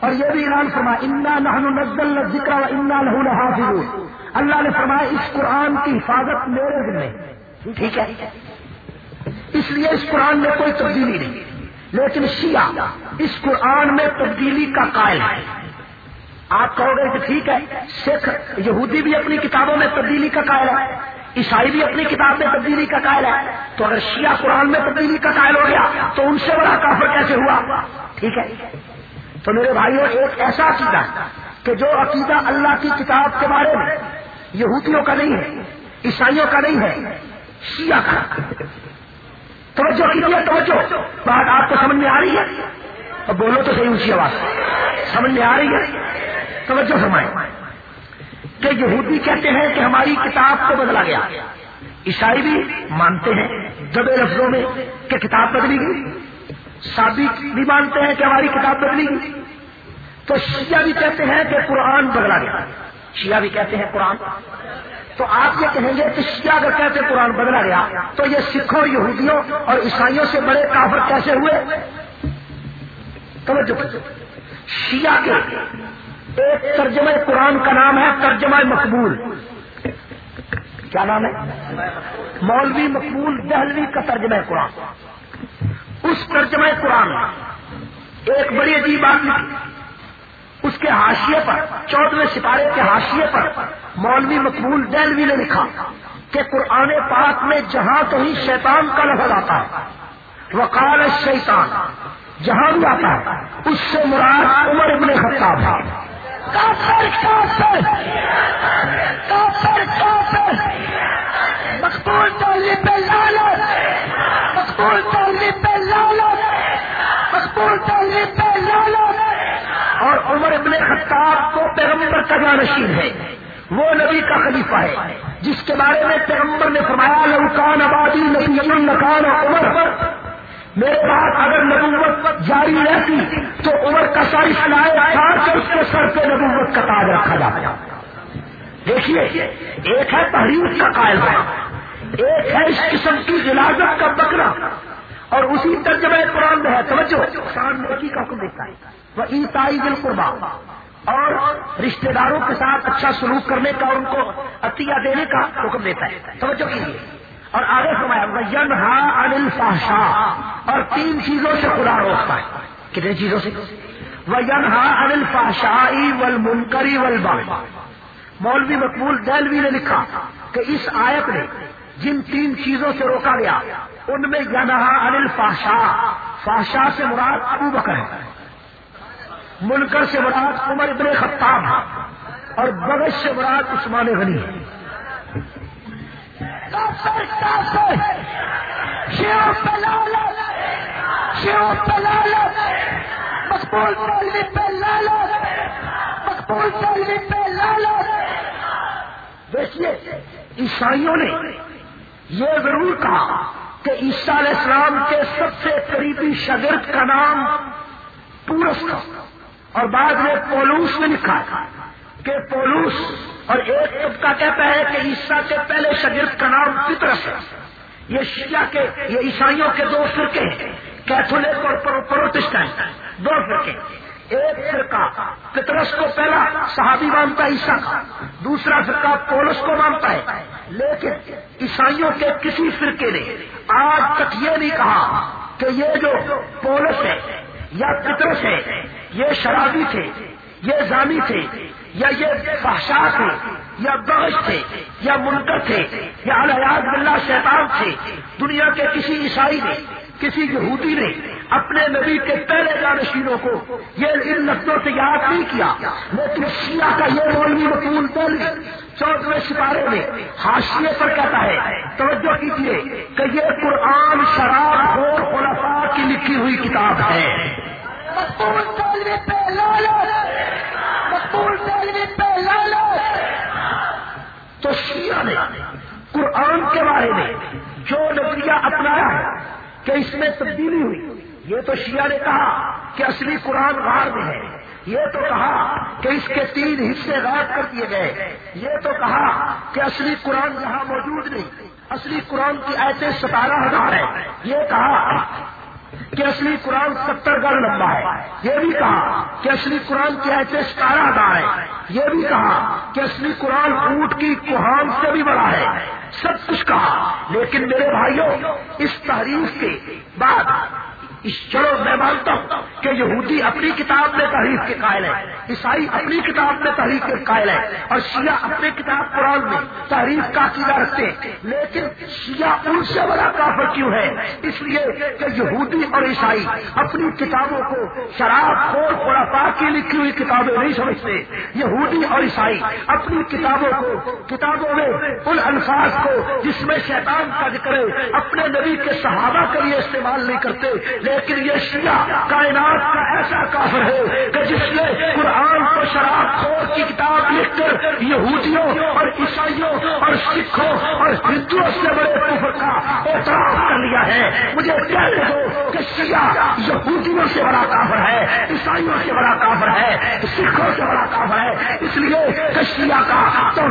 اور یہ بھی اعلان فرمایا، انا نہن نزل ذکر و انا لہو حافظ اللہ نے فرمایا، اس قرآن کی حفاظت میرے ذمہ ٹھیک ہے۔ اس لیے اس قرآن میں کوئی تبدیلی نہیں۔ لیکن شیعہ اس قرآن میں تبدیلی کا قائل ہے۔ آپ کہو گے کہ ٹھیک ہے، سکھ یہودی بھی اپنی کتابوں میں تبدیلی کا قائل ہے، عیسائی بھی اپنی کتاب میں تبدیلی کا قائل ہے۔ تو اگر شیعہ قرآن میں تبدیلی کا قائل ہو گیا، تو ان سے بڑا کافر کیسے ہوا؟ ٹھیک ہے۔ تو میرے بھائیوں ایک ایسا عقیدہ کہ جو عقیدہ اللہ کی کتاب کے بارے میں یہودیوں کا نہیں ہے، عیسائیوں کا نہیں ہے، شیعہ کا۔ توجہ کیجیے، توجہ۔ بات آپ کو سمجھ میں آ رہی ہے؟ اور بولو تو صحیح اونچی آواز۔ سمجھ میں آ رہی ہے؟ توجہ فرمائے کہ یہودی کہتے ہیں کہ ہماری کتاب کو بدلا گیا۔ عیسائی بھی مانتے ہیں دبے لفظوں میں کہ کتاب بدلی گئی۔ سابی بھی مانتے ہیں کہ ہماری کتاب بدلی گئی۔ تو شیعہ بھی کہتے ہیں کہ قرآن بدلا گیا۔ شیعہ بھی کہتے ہیں قرآن۔ تو آپ یہ کہیں گے کہ شیعہ اگر کہتے قرآن بدلا گیا، تو یہ سکھوں یہودیوں اور عیسائیوں سے بڑے کافر کیسے ہوئے؟ توجہ شیعہ کے ایک ترجمہ قرآن کا نام ہے ترجمہ مقبول. کیا نام ہے؟ مولوی مقبول دہلوی کا ترجمہ قرآن. اس ترجمہ قرآن ایک بڑی عجیب بات لکھی. اس کے حاشیے پر چودہ ستارے کے حاشیے پر مولوی مقبول دہلوی نے لکھا کہ قرآن پاک میں جہاں کہیں شیطان کا لفظ آتا ہے، وقال شیطان جہاں بھی آتا ہے، اس سے مراد عمر ابن خطاب ہے۔ کافر کافر کافر کافر۔ مقبول تعلیم پہ لالت مقبول تعلیم پہ لالت مقبول تعلیم پہ اور عمر ابن خطاب کو پیغمبر کا جانشین ہے۔ وہ نبی کا خلیفہ ہے۔ جس کے بارے میں پیغمبر نے فرمایا لوکان آبادی نبی لکان عمر۔ پر میرے پاس اگر نبوت جاری رہتی تو عمر کا ساری سلائے کہ اس کے سر پہ نبوت کا تاج رکھا جاتا۔ دیکھیے، ایک ہے تحریر کا قائل ہے ایک ہے اس قسم کی غلازت کا بکرا۔ اور اسی ترجمہ قرآن میں ہے، توجہ نیکی کا حکم دیتا ہے۔ وہ عیسائی بالقربا اور رشتہ داروں کے ساتھ اچھا سلوک کرنے کا اور ان کو عطیہ دینے کا حکم دیتا ہے۔ توجہ کیجیے۔ اور آگے فرمایا ہا انل فاشاہ اور تین چیزوں سے خدا روکتا ہے۔ کتنے چیزوں سے؟ وین ہا انل فاشائی ول منکری ول مولوی مقبول دہلوی نے لکھا کہ اس آیت نے جن تین چیزوں سے روکا گیا، ان میں ینہا انل فاشا فاشا سے مراد ابو بکر ہے۔ منکر سے مراد عمر ابن خطاب ہے اور بغش سے مراد عثمان غنی ہے۔ دیکھیے، عیسائیوں نے یہ ضرور کہا کہ عیسیٰ علیہ السلام کے سب سے قریبی شگرد کا نام پورس تھا۔ اور بعد میں پولوس میں لکھا ہے کہ پولوس اور ایک طبقہ کہتا ہے کہ عیسیٰ کے پہلے شگرد کا نام پترس ہے۔ یہ شیعہ کے، یہ عیسائیوں کے دو فرقے ہیں۔ کیتھولک اور پروٹسٹنٹ دو فرقے ایک فرقہ پترس کو پہلا صحابی مانتا ہے عیسیٰ کا، دوسرا فرقہ پولس کو مانتا ہے۔ لیکن عیسائیوں کے کسی فرقے نے آج تک یہ نہیں کہا کہ یہ جو پولس ہے یا پترس ہے یہ شرابی تھے، یہ زانی تھے، یا یہ فحشا تھے، یا بغش تھے، یا منکر تھے، یا الیاز بلّہ شیطان تھے، دنیا کے کسی عیسائی نے، کسی یہودی نے اپنے نبی کے پہلے جانشینوں کو یہ ان لفظوں سے یاد نہیں کیا۔ لیکن شیعہ کا یہ مولوی مقبول دل چودہ سپارے میں حاشیے پر کہتا ہے، توجہ کیجیے کہ یہ قرآن شراب اور خلفا کی لکھی ہوئی کتاب ہے۔ تو شیعہ نے قرآن کے بارے میں جو نظریہ اپنایا ہے کہ اس میں تبدیلی ہوئی، یہ تو شیعہ نے کہا کہ اصلی قرآن غار میں ہے۔ یہ تو کہا کہ اس کے تین حصے غائب کر دیے گئے۔ یہ تو کہا کہ اصلی قرآن یہاں موجود نہیں۔ اصلی قرآن کی ایسے ستارہ ہزار ہے یہ کہا کہ اصلی قرآن ستر گڑھ لمبا ہے۔ یہ بھی کہا کہ اصلی قرآن کے ایسے ستارہ ہزار ہے یہ بھی کہا کہ اصلی قرآن اونٹ کی کوہان سے بھی بڑا ہے۔ سب کچھ کہا۔ لیکن میرے بھائیوں، اس تحریف کے بعد چلو میں مانتا ہوں کہ یہودی اپنی کتاب میں تحریف کے قائل ہے عیسائی اپنی کتاب میں تحریف کے قائل ہے اور شیعہ اپنی کتاب قرآن میں تحریف کا عقیدہ رکھتے ہیں۔ لیکن شیعہ ان سے بڑا کافر کیوں ہے؟ اس لیے کہ یہودی اور عیسائی اپنی کتابوں کو شراب خور خورافا کی لکھی ہوئی کتابیں نہیں سمجھتے۔ یہودی اور عیسائی اپنی کتابوں کو، کتابوں میں ان الفاظ کو جس میں شیطان کا ذکر ہے، اپنے نبی کے صحابہ کے لیے استعمال نہیں کرتے۔ لیکن یہ شیعہ کائنات کا ایسا کافر ہے کہ جس نے قرآن کو شراب خور کی کتاب لکھ کر یہودیوں اور عیسائیوں اور سکھوں اور ہندوؤں سے بڑے کفر کا اعتراف کر لیا ہے۔ مجھے کہہ دو کہ شیعہ یہودیوں سے بڑا کافر ہے، عیسائیوں سے بڑا کافر ہے، سکھوں سے بڑا کافر ہے۔ اس لیے کہ شیعہ کا تو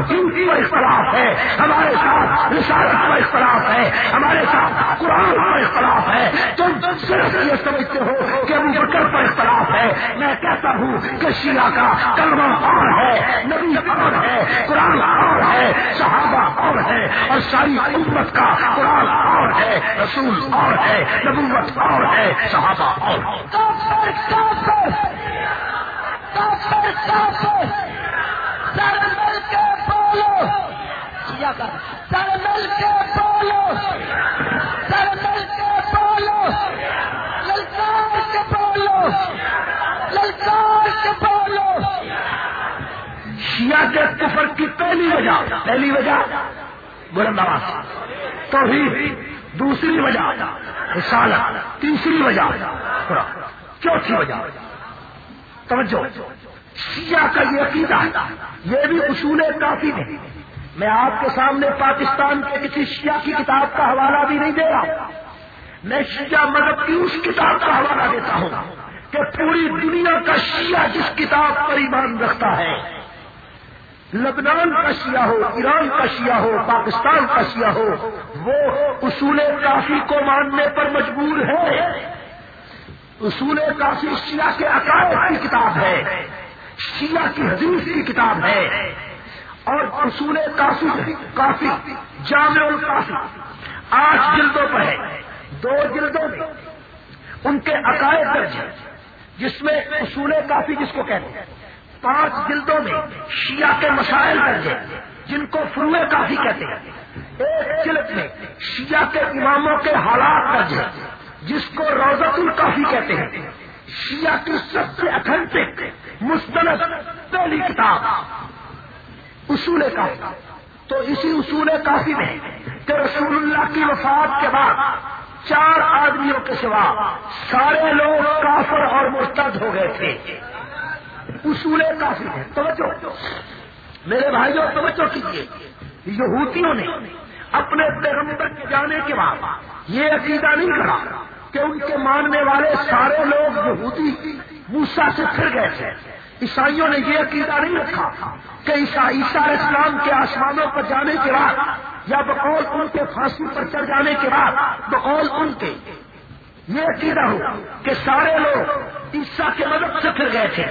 پر اختلاف ہے، ہمارے ساتھ رسالت پر اختلاف ہے، ہمارے ساتھ قرآن پر اختلاف ہے۔ تم صرف یہ سمجھتے ہو کہ ابو بکر پر اختلاف ہے۔ میں کہتا ہوں کہ شیعہ کا کلمہ اور ہے، نبی اور ہے، قرآن اور ہے، صحابہ اور ہے، اور ساری امت کا قرآن اور ہے، رسول اور ہے، نبوت اور ہے، صحابہ اور سر مل کے بولو سر مل کے بولو سر مل کے بولو للکار کے بولو للکار کے بولو شیعہ کے کفر کی پہلی وجہ پہلی وجہ بلند آواز، توحید، دوسری وجہ رسالت، تیسری وجہ چوتھی وجہ۔ توجہ، شیعہ کا یہ عقیدہ یہ بھی اصول کافی نہیں میں آپ کے سامنے پاکستان کے کسی شیعہ کی کتاب کا حوالہ بھی نہیں دے رہا میں شیعہ مذہب کی اس کتاب کا حوالہ دیتا ہوں کہ پوری دنیا کا شیعہ جس کتاب پر ایمان رکھتا ہے، لبنان کا شیعہ ہو، ایران کا شیعہ ہو، پاکستان کا شیعہ ہو، وہ اصول کافی کو ماننے پر مجبور ہے۔ اصول کافی شیعہ کے عقائد کی کتاب ہے، شیعہ کی حدیث کی کتاب ہے۔ اور اصول کافی کافی، جامع الکافی آٹھ جلدوں پر ہے۔ دو جلدوں میں ان کے عقائد درج ہیں، جس میں اصول کافی جس کو کہتے ہیں۔ پانچ جلدوں میں شیعہ کے مسائل درج ہیں، جن کو فروع کافی کہتے ہیں۔ ایک جلد میں شیعہ کے اماموں کے حالات درج ہیں، جس کو روزت الکافی کہتے ہیں۔ شیعہ کی سب سے اتھینٹک مستند پہلی کتاب اصول کافی۔ تو اسی اصول کافی میں کہ رسول اللہ کی وفات کے بعد چار آدمیوں کے سوا سارے لوگ کافر اور مرتد ہو گئے تھے۔ اصول کافی ہے توجہ۔ میرے بھائیوں توجہ کیجیے یہودیوں نے اپنے پیغمبر کے جانے کے بعد یہ عقیدہ نہیں کرا کہ ان کے ماننے والے سارے لوگ یہودی موسا سے پھر گئے تھے۔ عیسائیوں نے یہ عقیدہ نہیں رکھا کہ عیسیٰ اسلام کے آسمانوں پر جانے کے بعد یا بقول ان کے پھانسی پر چڑھ جانے کے بعد بقول ان کے یہ عقیدہ ہو کہ سارے لوگ عیسیٰ کے مدد سے پھر گئے تھے۔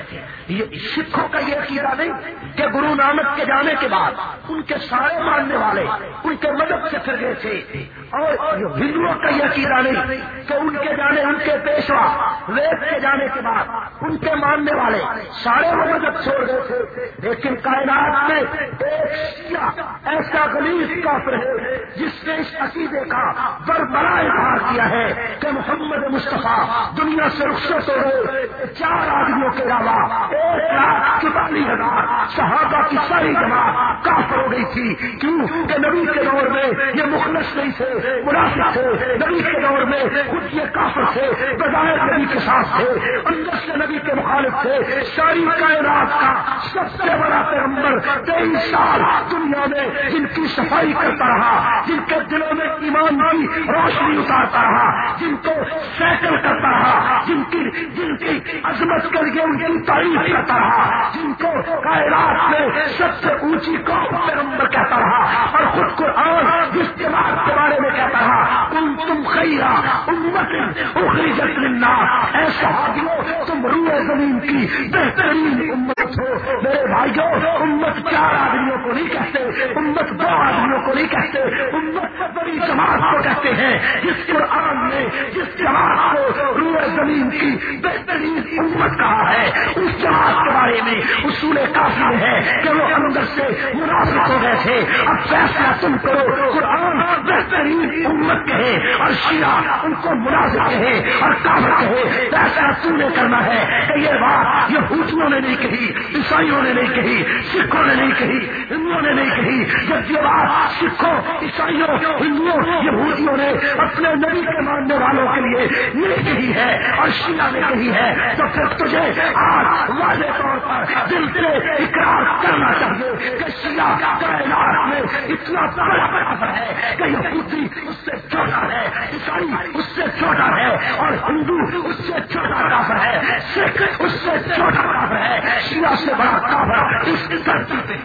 سکھوں کا یہ عقیدہ نہیں کہ گرو نانک کے جانے کے بعد ان کے سارے ماننے والے ان کے مدد سے پھر گئے تھے۔ اور ہندوؤں کا یہ عقیدہ نہیں کہ ان کے جانے ان کے پیشوا وید کے جانے کے بعد ان کے ماننے والے سارے وہ مدد چھوڑ گئے تھے۔ لیکن کائنات میں ایک ایسا غلیظ کافر ہے جس نے اس عقیدے کا بربرا اظہار کیا ہے کہ محمد مصطفیٰ دنیا سے رخصت ہو گئے۔ چار آدمیوں کے علاوہ ایک لاکھ چوتالیس ہزار صحابہ کی ساری جماعت کافر ہو گئی تھی۔ کیوں کہ نبی کے دور میں یہ مخلص نہیں تھے؟ مناسب تھے نبی کے دور میں خود یہ کافر تھے بظاہر نبی کے ساتھ تھے اندر سے نبی کے مخالف تھے ساری کائنات کا سب سے بڑا پیغمبر تیئیس سال دنیا میں جن کی صفائی کرتا رہا، جن کے دلوں میں ایمان کی روشنی اتارتا رہا، جن کو سیکل کرتا رہا، جن کی جن کی عظمت کر کے ان کی تعریف کرتا رہا، جن کو کائنات میں سب سے اونچی قوم پیغمبر کہتا رہا، اور خود کو اور جس کے بارے میں نے کہتا رہا تم تم خیرا امت اخرجت للناس. اے صحابیوں تم روح زمین کی بہترین امت ہو۔ میرے بھائیوں امت چار آدمیوں کو نہیں کہتے، امت دو آدمیوں کو نہیں کہتے، امت بڑی جماعت کو کہتے ہیں، جس قرآن نے، جس جماعت کو روح زمین کی بہترین امت کہا ہے۔ اس جماعت کے بارے میں اصول کافی ہے کہ وہ اندر سے مناسب ہو گئے تھے۔ اب فیصلہ تم کرو، قرآن بہترین امت کہے اور شیعہ ان کو مناسب کہے اور کافر کہے فیصلہ تم نے کرنا ہے کہ یہ بات یہ حوثیوں نے نہیں کہی، عیسائیوں نے نہیں کہی، سکھوں نے نہیں کہی، ہندوؤں نے نہیں کہی۔ جب یہ بات سکھوں، عیسائیوں، ہندوؤں، یہودیوں نے اپنے نبی کے ماننے والوں کے لیے نہیں کہی ہے اور شیعہ نے کہی ہے، تو پھر تجھے آج واضح طور پر دل سے اقرار کرنا چاہیے کہ شیعہ کائنات میں اتنا بڑا برابر ہے کہ یہ اس سے چھوٹا ہے؟ عیسائی اس سے چھوٹا ہے؟ اور ہندو اس سے چھوٹا کافر ہے؟ سکھ اس سے چھوٹا کافر ہے؟ شیعہ سے بڑا کافر، اس کی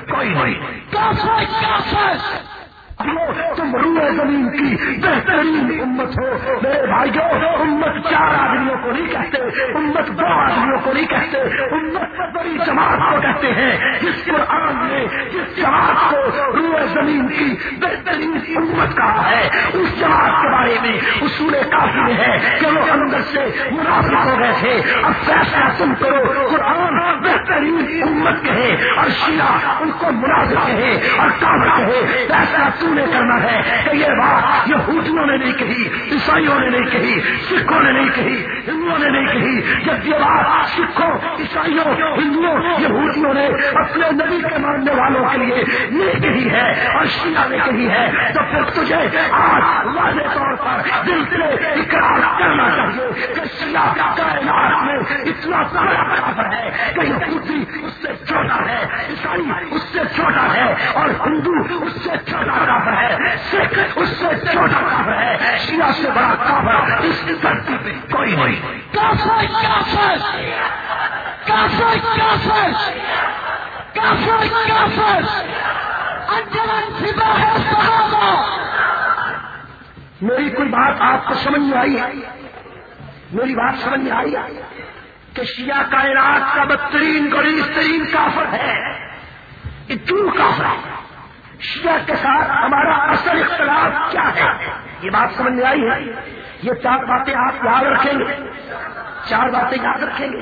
کوئی نہیں۔ کافر کافر! تم روئے زمین کی بہترین امت ہو۔ میرے بھائیوں، امت چار آدمیوں کو نہیں کہتے، امت دو آدمیوں کو نہیں کہتے، امت بڑی جماعت کو کہتے ہیں۔ جس قرآن نے، جس جماعت کو روئے زمین کی بہترین امت کہا ہے، اس جماعت کے بارے میں اصول کافی میں ہے کہ وہ اندر سے منافع ہو گئے تھے۔ اب فیصلہ تم کرو، قرآن بہترین امت کہے اور شیعہ ان کو منافع کہے اور کام کہے۔ فیصلہ تم نے کرنا ہے کہ یہ بات یہ نے نہیں کہی، عیسائیوں نے نہیں کہی، سکھوں نے نہیں کہی ہندوؤں نے نہیں کہی، جب یہ بات سکھوں عیسائیوں، ہندوؤں، یہودیوں نے اپنے نبی کے ماننے والوں کے لیے یہ کہی ہے اور شیعہ نے کہی ہے، تو پھر تجھے آج واضح طور پر دل سے اقرار کرنا چاہیے کہ شیعہ کائنات میں اتنا بڑا برابر ہے کہ یہودی اس سے چھوٹا ہے، عیسائی اس سے چھوٹا ہے اور ہندو اس سے چھوٹا برابر ہے، سکھ اس سے چھوٹا برابر ہے۔ شیعہ سے بڑا کافر اس دھرتی پہ کوئی نہیں۔ کافر کافر کافر کافر کافر کافر انجمن سپاہ صحابہ میری کوئی بات آپ کو سمجھ میں آئی ہے؟ میری بات سمجھ میں آئی کہ شیعہ کائنات کا بدترین، گریز ترین کافر ہے۔ یہ کیوں کافر ہے؟ شیعہ کے ساتھ ہمارا اصل اختلاف کیا ہے؟ یہ بات سمجھ میں آئی ہے؟ یہ چار باتیں آپ یاد رکھیں گے۔ چار باتیں یاد رکھیں گے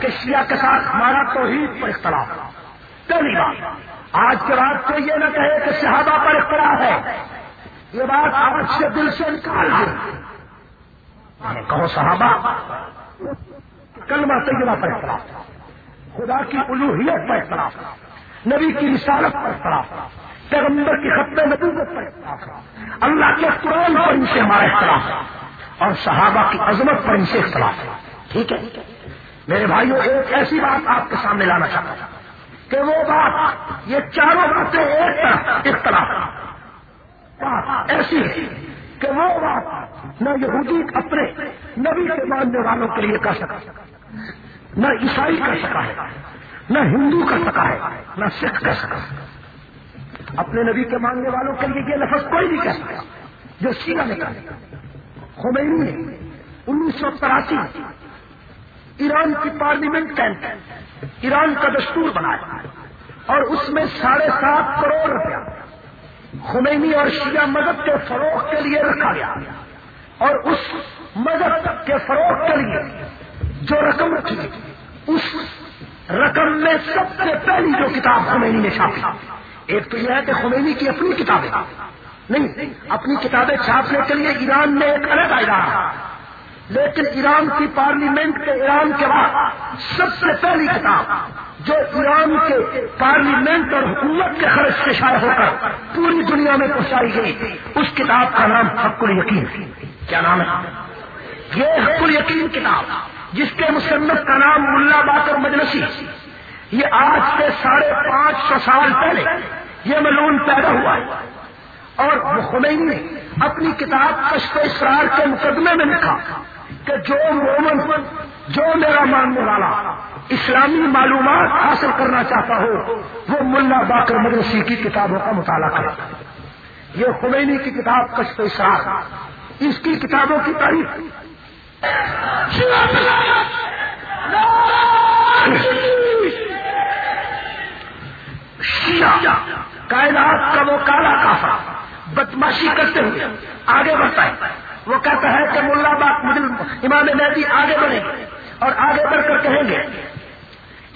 کہ شیعہ کے ساتھ ہمارا توحید پر اختلاف۔ پہلی بات، آج کے بعد تو یہ نہ کہے کہ صحابہ پر اختلاف ہے۔ یہ بات آج سے دل سے نکال دیں کہو صحابہ، کلمہ طیبہ پر اختلاف، خدا کی الوحیت پر اختلاف، نبی کی رسالت پر اختلاف، پیغمبر کی خط نبوت پر اختلاف۔ اللہ کے قرآن پر ان سے ہمارا اختلاف اور صحابہ کی عظمت پر ان سے اختلاف ہے۔ ٹھیک ہے؟ میرے بھائیوں ایک ایسی بات آپ کے سامنے لانا چاہتا تھا کہ وہ بات، یہ چاروں باتیں ایک طرف اختلاف بات ایسی ہے کہ وہ بات نہ یہودی اپنے نبی کے ماننے والوں کے لیے کر سکا نہ عیسائی کر سکا ہے، نہ ہندو کر سکا ہے، نہ سکھ کر سکا ہے۔ اپنے نبی کے ماننے والوں کے لیے یہ لفظ کوئی نہیں کہہ سکتا جو سینا نے کہا خمینی نے انیس سو تراسی، ایران کی پارلیمنٹ کا ایران کا دستور بنایا اور اس میں ساڑھے سات کروڑ روپیہ خمینی اور شیعہ مذہب کے فروغ کے لیے رکھا گیا اور اس مذہب کے فروغ کے لیے جو رقم رکھی اس رقم میں سب سے پہلی جو کتاب خمینی نے چھاپی۔ ایک تو یہ ہے کہ خمینی کی اپنی کتابیں۔ نہیں، اپنی کتابیں چھاپنے کے لیے ایران نے ایک الگ ادارہ لیکن ایران کی پارلیمنٹ کے ایران کے بعد سب سے پہلی کتاب جو ایران کے پارلیمنٹ اور حکومت کے خرچ سے شائع ہو کر پوری دنیا میں پہنچائی گئی، اس کتاب کا نام حق الیقین۔ کیا نام ہے؟ یہ حق الیقین کتاب، جس کے مصنف کا نام ملا باقر مجلسی۔ یہ آج سے ساڑھے پانچ سو سال پہلے یہ ملون پیدا ہوا ہے۔ اور خمینی نے اپنی کتاب کشت اسرار کے مقدمے میں لکھا کہ جو مومن، جو میرا ماننے والا اسلامی معلومات حاصل کرنا چاہتا ہو، وہ ملا باقر مدرسی کی کتابوں کا مطالعہ کرے۔ یہ خمینی کی کتاب کشت اسرار، اس کی کتابوں کی تاریخ۔ کائنات کا وہ کالا کافا بدماشی کرتے ہوئے آگے بڑھتا ہے۔ وہ کہتا ہے کہ ملا باغ امام مہدی آگے بڑھیں گے اور آگے بڑھ کر کہیں گے۔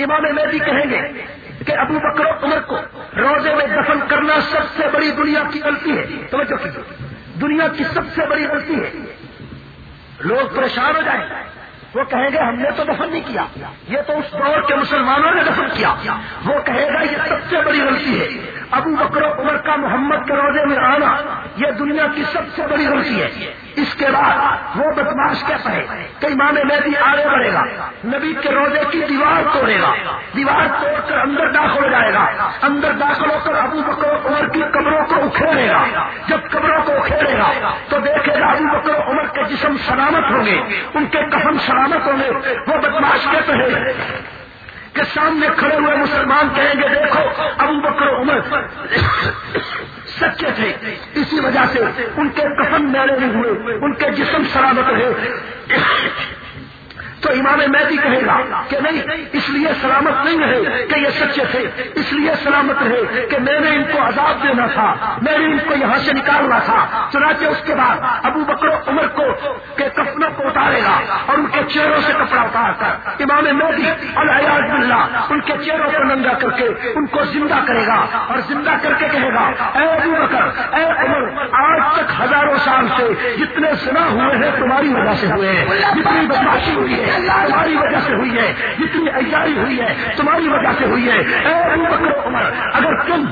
امام مہدی کہیں گے کہ ابو بکر عمر کو روزے میں دفن کرنا سب سے بڑی دنیا کی غلطی ہے۔ توجہ کیجیے۔ دنیا کی سب سے بڑی غلطی ہے۔ لوگ پریشان ہو جائیں۔ وہ کہیں گے ہم نے تو دفن نہیں کیا۔ یہ تو اس دور کے مسلمانوں نے دفن کیا۔ وہ کہے گا، یہ سب سے بڑی غلطی ہے۔ ابو بکر عمر کا محمد کے روزے میں آنا یہ دنیا کی سب سے بڑی غلطی ہے۔ اس کے بعد وہ بدماش کہتا ہے کہ امام مہدی آگے بڑھے گا، نبی کے روزے کی دیوار توڑے گا، دیوار توڑ کر اندر داخل ہو جائے گا، اندر داخل ہو کر ابو بکر عمر کی قبروں کو اکھیڑے گا، جب قبروں کو اکھیڑے گا تو دیکھے گا ابو بکر عمر کے جسم سلامت ہوں گے، ان کے قسم سلامت ہوں گے۔ وہ بدماش کہتے ہیں کہ سامنے کھڑے ہوئے مسلمان کہیں گے، دیکھو ابو بکر عمر سچے تھے۔ اسی وجہ سے ان کے کفن میرے نہیں ہوئے۔ ان کے جسم سلامت رہے۔ تو امام مہدی کہے گا کہ نہیں، اس لیے سلامت نہیں رہے کہ یہ سچے تھے، اس لیے سلامت رہے کہ میں نے ان کو عذاب دینا تھا، میں نے ان کو یہاں سے نکالنا تھا۔ چنانچہ اس کے بعد ابو بکر عمر کو کے کفنوں کو اتارے گا اور ان کے چہروں سے کپڑا اتار کر امام مہدی الحاظ اللہ ان کے چہروں کو ننگا کر کے ان کو زندہ کرے گا اور زندہ کر کے کہے گا، اے ابو بکر، اے عمر، آج تک ہزاروں سال سے جتنے سنا ہوئے ہیں تمہاری وجہ سے ہوئے ہیں، جتنی بدماشی ہوئی ہے۔ تمہاری وجہ سے ہوئی ہے جتنی عیاری ہوئی ہے، تمہاری وجہ سے ہوئی ہے۔ اے عمر، اگر تم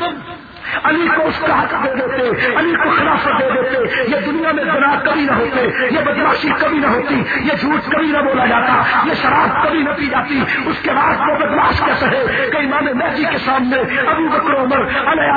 علی کو اس کا حق دے دیتے، علی کو خلافت دے دیتے، یہ دنیا میں گناہ کبھی نہ ہوتے، یہ بدماشی کبھی نہ ہوتی، یہ جھوٹ کبھی نہ بولا جاتا، یہ شراب کبھی نہ پی جاتی۔ اس کے بعد وہ بدماش کیسے ہے؟ کہ امام مہدی کے سامنے ابو بکر عمر اللہ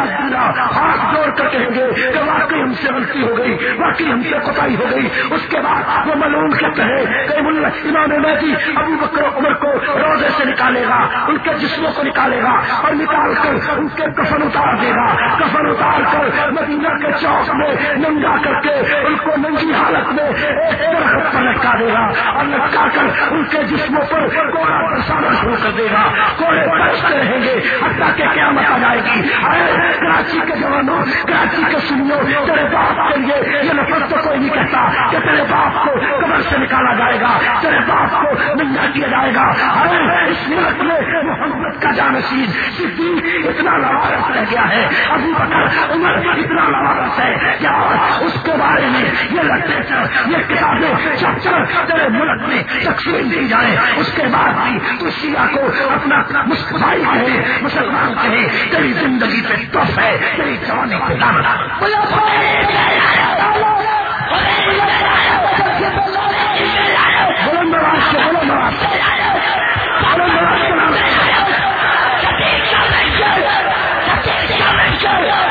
ہاتھ جوڑ کر کہیں گے کہ واقعی ہم سے غلطی ہو گئی، واقعی ہم سے کوتاہی ہو گئی۔ اس کے بعد وہ ملون کہتے ہیں کہ امام مہدی ابو بکر عمر کو روزے سے نکالے گا، ان کے جسموں کو نکالے گا اور نکال کر ان کے کفن اتار دے گا۔ کفن اتار کر مدینہ کے چوک میں ننگا کر کے ان کو ننگی حالت میں ایک درخت پر لٹکا دے گا اور لٹکا کر ان کے جسموں پر کوڑا برسانا شروع کر دے گا۔ کوڑے برستے رہیں گے حتیٰ کہ قیامت آ جائے گی۔ کراچی کے جوانوں، کراچی کے سنیوں تیرے باپ کے لیے یہ نفرت تو کوئی نہیں کہتا کہ تیرے باپ کو قبر سے نکالا جائے گا، تیرے باپ کو ننگا کیا جائے گا۔ اس ملک میں محمد کا جانشین صدیق اتنا لوارت رہ گیا ہے، ابو بکر، عمر اتنا لوارس ہے کیا اس کے بارے میں یہ لٹریچر یہ کتابیں چپ چپ تیرے ملک میں تقسیم کی جائے اس کے بعد بھی تو شیعہ کو اپنا مسکرائی کہے، مسلمان کہے، تیری زندگی پہ ٹف ہے تیری جوانی پہ لانا بلند آواز سے بلند آواز بلند آواز سے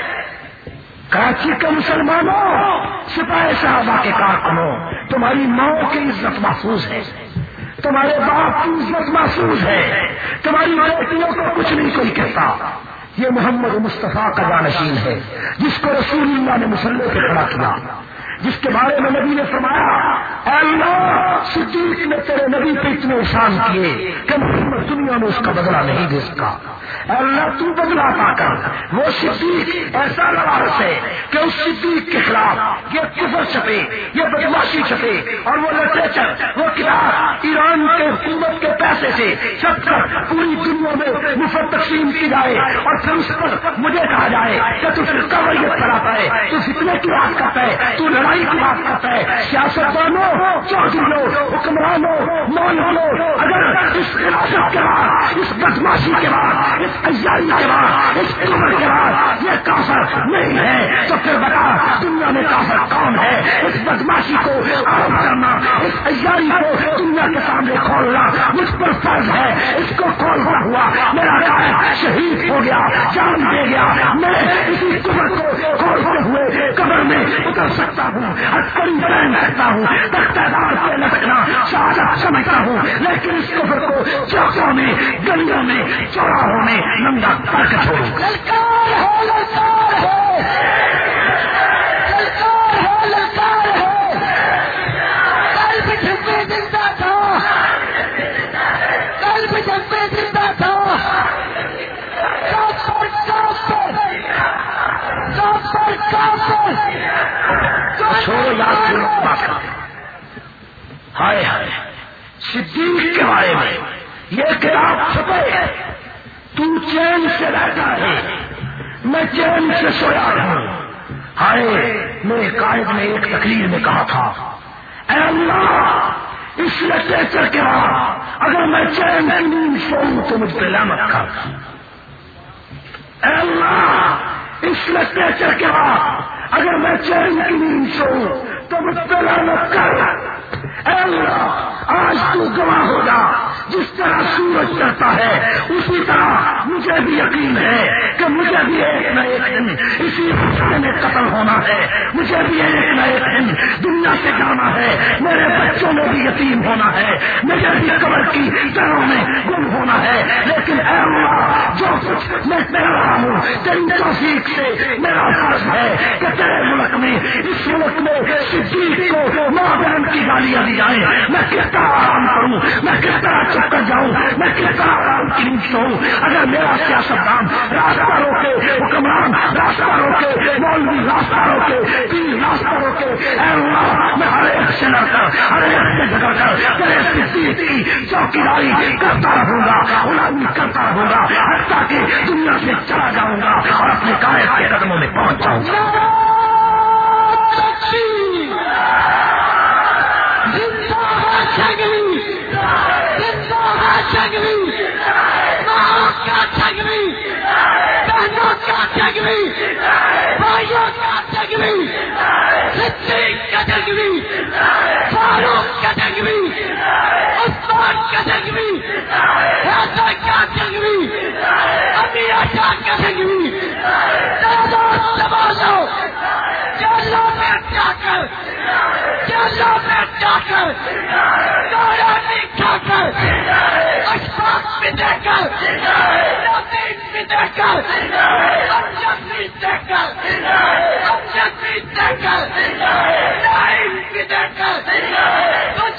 کراچی کے مسلمانوں، سپاہی صحابہ کے کارکنوں، تمہاری ماں کی عزت محفوظ ہے، تمہارے باپ کی عزت محفوظ ہے، تمہاری بیٹیوں کو کچھ نہیں، کوئی کہتا۔ یہ محمد مصطفیٰ کا جانشین ہے، جس کو رسول اللہ نے مسلح پہ کھڑا کیا۔ جس کے بارے میں نبی نے فرمایا، اے اللہ، صدیق نے تیرے نبی پہ اتنے احسان کیے کہ محمد دنیا میں اس کا بدلہ نہیں دے سکا۔ اللہ، تو بدلا پا کر۔ وہ صدیق ایسا لوارس ہے کہ اس صدیق کے خلاف یہ کفر چھپے، یہ بدماشی چھپے اور وہ لٹریچر، وہ کتاب ایران کے حکومت کے پیسے سے چھپ کر پوری دنیا میں مفت تقسیم کی جائے اور پھر اس پر مجھے کہا جائے کہ تو پھر قبریت کراتا ہے، تو فتنے کی بات کرتا ہے، تو لڑائی کی بات کرتا ہے۔ سیاست دانوں حکمرانوں مولوں اگر اس خلافت کے بعد، اس بدماشی کے بعد، اس ایاری کے بعد، اس عمر کے بعد یہ کافر نہیں ہے، تو پھر بتا، دنیا میں کافر کون ہے؟ اس بدماشی کو عام کرنا، اس ایاری کو دنیا کے سامنے کھولنا مجھ پر فرض ہے۔ اس کو کھولتا ہوا میرا قائد شہید ہو گیا، جان دے گیا۔ میں اسی قبر کو کھولتے ہوئے قبر میں اتر سکتا ہوں۔ ہتکڑی پہن سکتا ہوں تختار پہ لٹکنا شہادت سمجھتا ہوں، لیکن اس قبر کو چوکوں میں، گلیوں میں، چوراہوں میں ننگا کر کے چھوڑوں۔ للکار ہے، للکار للکار للکار جب میں زندہ تھا۔ جب میں زندہ تھا۔ چھوڑو یاد کرو بات کرتے ہائے ہائے، صدیق کے بارے میں یہ کتاب چھپے تو چین سے رہتا ہے میں چین سے سویا ہوں۔ ہائے، میرے قائد نے ایک تقریر میں کہا تھا، اے اللہ، اس لٹریچر کے بعد اگر میں چین نیند سوؤں تو مجھ پہ لامت کر۔ اے اللہ، اس لٹریچر کے بعد اگر میں چین کی نیند سوؤں تو مجھ پہ کر۔ اے اللہ، آج تو گواہ ہوگا جس طرح سورج چڑھتا ہے، اسی طرح مجھے بھی یقین ہے کہ مجھے بھی ایک نہ ایک دن اسی راستے میں قتل ہونا ہے۔ مجھے بھی ایک نہ ایک دن دنیا سے جانا ہے۔ میرے بچوں میں بھی یتیم ہونا ہے۔ مجھے بھی قبر کی طرح میں گم ہونا ہے لیکن اے اللہ جو کچھ میں کہہ رہا ہوں، تیری توفیق سے میرا فرض ہے کہ تیرے ملک میں اس ملک میں صدیق کو ماں بہن کی گالیاں دی جائیں۔ میں کس طرح آرام کروں، میں کس طرح چپ کر جاؤں، میں کس طرح آرام کی نیند سوؤں اگر میرا سیاست دان راستہ روکے، حکمران راستہ روکے، مولوی راستہ روکے، پیر راستہ روکے، اے اللہ، میں ہر ایک سے لڑ کر ہر ایک سے جگڑ کر تیرے صدیق کی چوکی داری کرتا رہوں گا، غلامی کرتا رہوں گا، حتیٰ کہ دنیا سے چلا جاؤں گا اور اپنے قائد کے قدموں میں پہنچ جاؤں گا۔ فاروق کا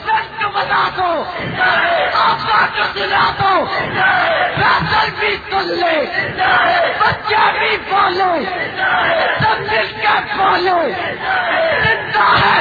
کر بتا دو سنا دو فیصل بھی سن لے۔ بچہ بھی بولے سب مل کر بولے زندہ ہے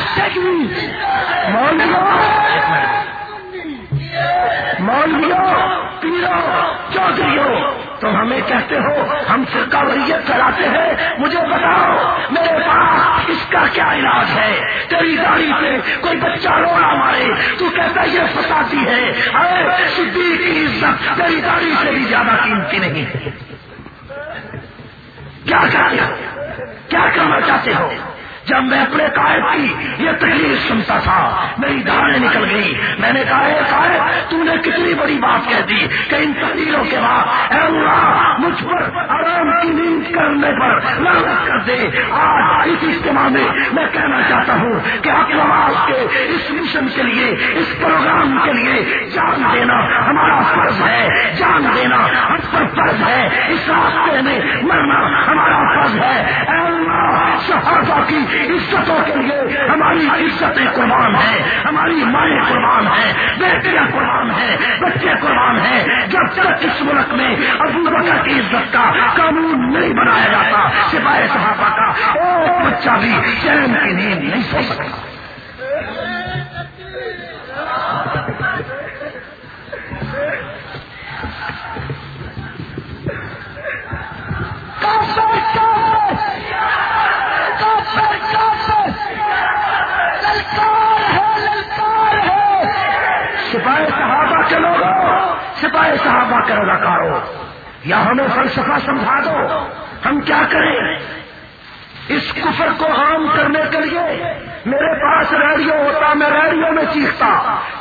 پیرو چودھریوں تم ہمیں کہتے ہو، ہم فرقہ وریت چلاتے ہیں۔ مجھے بتاؤ، میرے پاس اس کا کیا علاج ہے؟ تیری گاڑی پہ کوئی بچہ رونا مارے، تو کہتا یہ فسادی ہے؟ ارے صدیق کی عزت تیری گاڑی سے بھی زیادہ قیمتی نہیں۔ ہے کیا چاہتے کیا کرنا چاہتے ہو؟ جب میں اپنے قائد کی یہ تکلیف سنتا تھا، میری دھاریں نکل گئی۔ میں نے کہا قائد، تو نے کتنی بڑی بات کہہ دی کہ ان تقریروں کے بعد اے اللہ، مجھ پر آرام کی نیند کرنے پر لعنت کر دے۔ آج اس اجتماع میں میں کہنا چاہتا ہوں کہ آپ نواز کے اس مشن کے لیے، اس پروگرام کے لیے جان دینا ہمارا فرض ہے۔ جان دینا ہم پر فرض ہے۔ اس راستے میں مرنا ہمارا فرض ہے۔ اے اللہ صحابہ کی عزتوں کے لیے ہماری عزتیں قربان ہیں، ہماری مائیں قربان ہیں، بیٹیاں قربان ہیں، بچے قربان ہیں۔ جب تک اس ملک میں ابو بکر کی عزت کا قانون نہیں بنایا جاتا، سپاہی صحابہ کا ایک بچہ بھی چین کی نیند نہیں سو سکتا کافر کافر کافر کافر للکار ہے للکار ہے سپاہی صحابہ کے لوگوں، سپاہی صحابہ کے رضاکاروں، یا ہمیں فلسفہ سمجھا دو، ہم کیا کریں؟ اس کفر کو عام کرنے کے لیے میرے پاس ریڈیو ہوتا، میں ریڈیو میں چیختا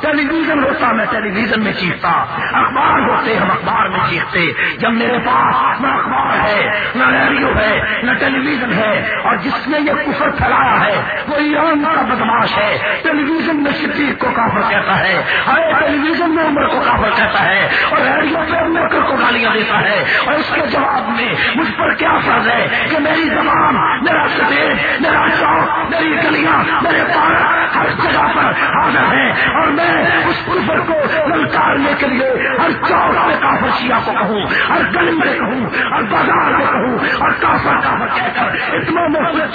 ٹیلی ویژن ہوتا، میں ٹیلی ویژن میں چیختا۔ اخبار ہوتے، ہم اخبار میں چیختے۔ جب میرے پاس نہ اخبار ہے، نہ ریڈیو ہے، نہ ٹیلی ویژن ہے، اور جس نے یہ کفر پھیلایا ہے، وہ ایران کا بدماش ہے۔ ٹیلی ویژن میں صدیق کو کافر کہتا ہے ہر ٹیلی ویژن میں عمر کو کافر کہتا ہے، اور ریڈیو پہ امریکہ کو گالیاں دیتا ہے، اور اس کے جواب میں مجھ پر کیا فرض ہے کہ میری زبان، میرا سفید، میرا چوک، میری گلیاں میرے پاس ہر جگہ پر حاضر ہے اور میں اس کفر کو للکارنے کے لیے ہر چوک میں کافر شیعہ کو کہوں، ہر گلی میں کہوں، ہر بازار میں کہوں اور کافر کافر کہہ کر اتنا میں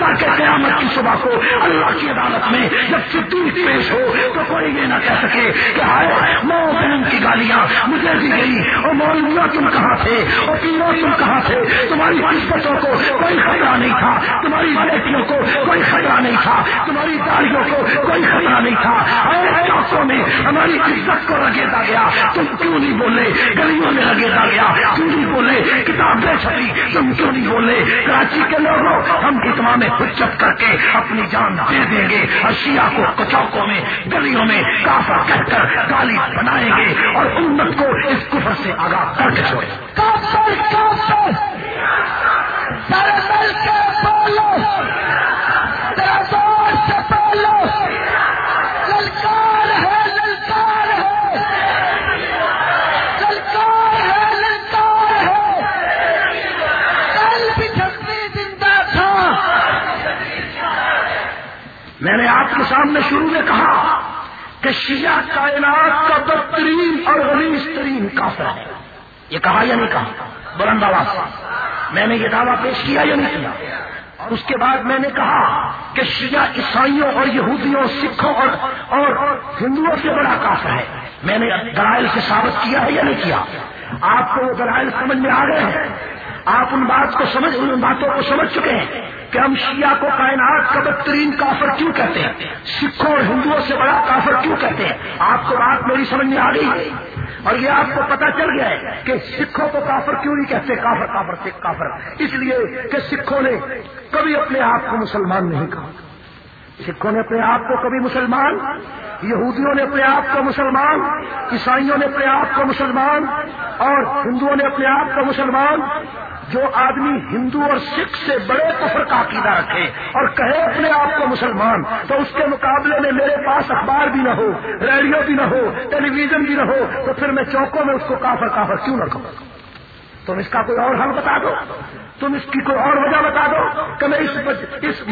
تاکہ قیامت کی صبح کو اللہ کی عدالت میں جب صدیق پیش ہو تو کوئی یہ نہ کہہ سکے کہ ہائے، ماں بہن کی گالیاں مجھے دی گئی اور مولویا تم کہاں تھے؟ اور پیرو تم کہاں تھے؟ تمہاری قسمتوں کو کوئی خطرہ نہیں تھا، تمہاری بیٹیوں کو کوئی خطرہ نہیں تھا، تمہاری داڑیوں کو کوئی خطرہ نہیں تھا۔ چوکوں میں ہماری عزت کو رگیتا گیا۔ تم کیوں نہیں بولے؟ گلیوں میں رگیتا گیا۔ کیوں نہیں بولے؟ کتابیں چھپی۔ تم کیوں نہیں بولے؟ کراچی کے لوگوں، ہم میں حجت کر کے اپنی جان دے دیں گے۔ اشیاء کو کچوکوں میں، گلیوں میں کافا کہہ کر گالی بنائیں گے اور امت کو اس کفر سے آگاہ کر کے چھوڑے مل نے آپ کے سامنے شروع میں کہا کہ شیعہ کائنات کا بدترین اور غلیظ ترین کافر ہے۔ یہ کہا یا نہیں کہا؟ بلند آواز میں نے یہ دعویٰ پیش کیا یا نہیں کیا؟ اور اس کے بعد میں نے کہا کہ شیعہ عیسائیوں اور یہودیوں، سکھوں اور اور ہندوؤں سے بڑا کافر ہے۔ میں نے دلائل سے ثابت کیا ہے یا نہیں کیا؟ آپ کو وہ دلائل سمجھ میں آ گئے ہیں؟ آپ ان بات کو سمجھ، ان باتوں کو سمجھ چکے ہیں کہ ہم شیعہ کو کائنات کا بدترین کافر کیوں کہتے ہیں؟ سکھوں اور ہندوؤں سے بڑا کافر کیوں کہتے ہیں؟ آپ کو بات میری سمجھ میں آ گئی اور یہ آپ کو پتا چل گیا ہے کہ سکھوں کو کافر کیوں نہیں کہتے؟ کافر کافر، سکھ، کافر۔ اس لیے کہ سکھوں نے کبھی اپنے آپ کو مسلمان نہیں کہا۔ سکھوں نے اپنے آپ کو کبھی مسلمان، یہودیوں نے اپنے آپ کو مسلمان، عیسائیوں نے اپنے آپ کو مسلمان اور ہندوؤں نے اپنے آپ کو مسلمان۔ جو آدمی ہندو اور سکھ سے بڑے کفر کا عقیدہ رکھے اور کہے اپنے آپ کو مسلمان، تو اس کے مقابلے میں میرے پاس اخبار بھی نہ ہو، ریڈیو بھی نہ ہو ٹیلی ویژن بھی نہ ہو، تو پھر میں چوکوں میں اس کو کافر کافر کیوں نہ کہوں؟ تم اس کا کوئی اور حل بتا دو۔ تم اس کی کوئی اور وجہ بتا دو کہ میں اس اس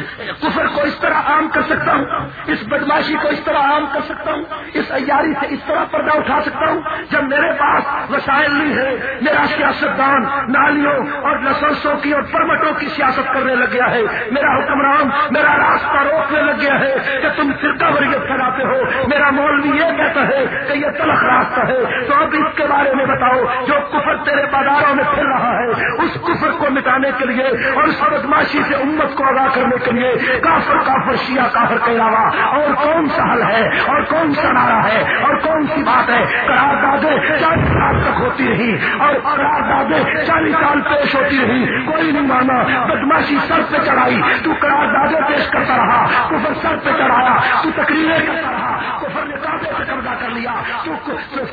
کفر کو اس طرح عام کر سکتا ہوں، اس بدماشی کو اس طرح عام کر سکتا ہوں، اس ایاری سے اس طرح پردہ اٹھا سکتا ہوں جب میرے پاس وسائل نہیں ہے میرا سیاستدان، نالیوں اور لسنسوں کی اور پرمٹوں کی سیاست کرنے لگ گیا ہے، میرا حکمران، میرا راستہ روکنے لگ گیا ہے کہ تم فرقہ وریت پھیلاتے ہو۔ میرا مولوی یہ کہتا ہے کہ یہ تلخ راستہ ہے۔ تو اب اس کے بارے میں بتاؤ، جو کفر تیرے بازاروں میں پھر رہا ہے، اس کفر کو مٹا کے لیے اور اس بدماشی سے امت کو ادا کرنے کے لیے کافر کافر، شیعہ، کافر کے علاوہ اور کون سا حل ہے اور کون سا نعرہ ہے اور کون سی بات ہے؟ قرار دادے، چالیس سال تک ہوتی رہی اور قرار دادے، چالیس سال پیش ہوتی رہی۔ کوئی نہیں مانا، بدماشی سر پہ چڑھائی۔ تو قرار دادے پیش کرتا رہا، کفر سر پہ چڑھایا۔ تو تقریریں کرتا رہا، کفر نے کافی سے قبضہ کر لیا۔ تو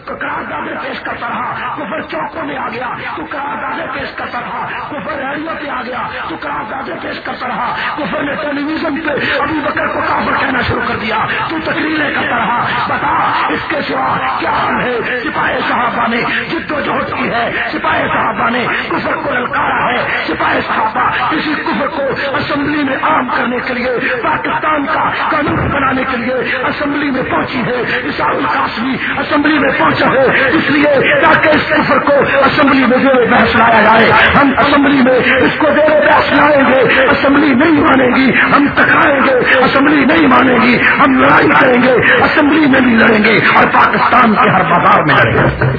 قرار دادے پیش کرتا رہا، کفر چوکوں میں آ گیا۔ تو قرار دادے پیش کرتا رہا، کفر ریڈیو پہ آ گیا، تو قرار دادے پیش کرتا رہا، کفر نے ٹیلی ویژن پہ ابھی بکر کو کافر کہنا شروع کر دیا، تو تقریریں کرتا رہا۔ بتا، اس کے سوا کیا حال ہے؟ سپاہی صحابہ نے جد و جہد کی ہے۔ سپاہی صحابہ نے کفر کو للکارا ہے۔ سپاہی صحابہ کسی کفر کو اسمبلی میں عام کرنے کے لیے، پاکستان کا قانون بنانے کے لیے اسمبلی میں پہنچی ہے۔ اسال قاسمی اسمبلی میں پہنچا ہے۔ اس لیے تاکہ اس کفر کو اسمبلی میں جو بحث لایا جائے۔ ہم اسمبلی میں اس کو دیر بحث لائیں گے، اسمبلی نہیں مانے گی، ہم ٹکرائیں گے، اسمبلی نہیں مانے گی، ہم لڑائی کریں گے، اسمبلی میں بھی لڑیں گے اور پاکستان کے ہر بازار میں لڑیں گے۔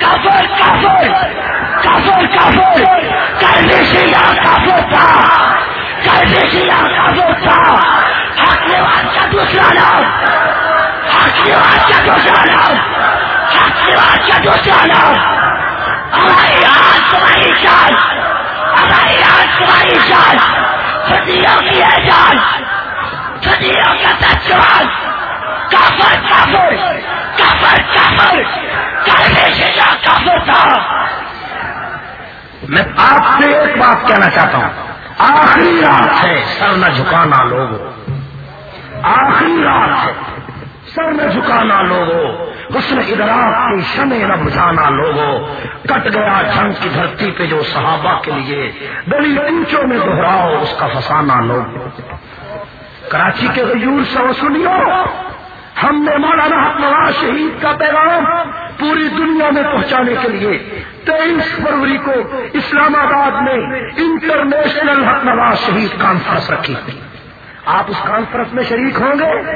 کافر کافر کافر کافر کافر کافر میں آپ سے ایک بات کہنا چاہتا ہوں۔ آخری رات ہے، سر نہ جھکانا لوگوں آخری رات ہے، سر نہ جھکانا لوگوں حسن ادراک کی شمع نہ بجانا لوگو۔ کٹ گیا جنگ کی دھرتی پہ جو صحابہ کے لیے بڑی اونچوں میں دہراؤ، اس کا فسانہ لوگ کراچی کے غیور سو سنیو، ہم نے مولانا نواز شہید کا پیغام پوری دنیا میں پہنچانے کے لیے تیئیس فروری کو اسلام آباد میں انٹرنیشنل حق نواز شہید کانفرنس رکھی۔ گئی آپ اس کانفرنس میں شریک ہوں گے؟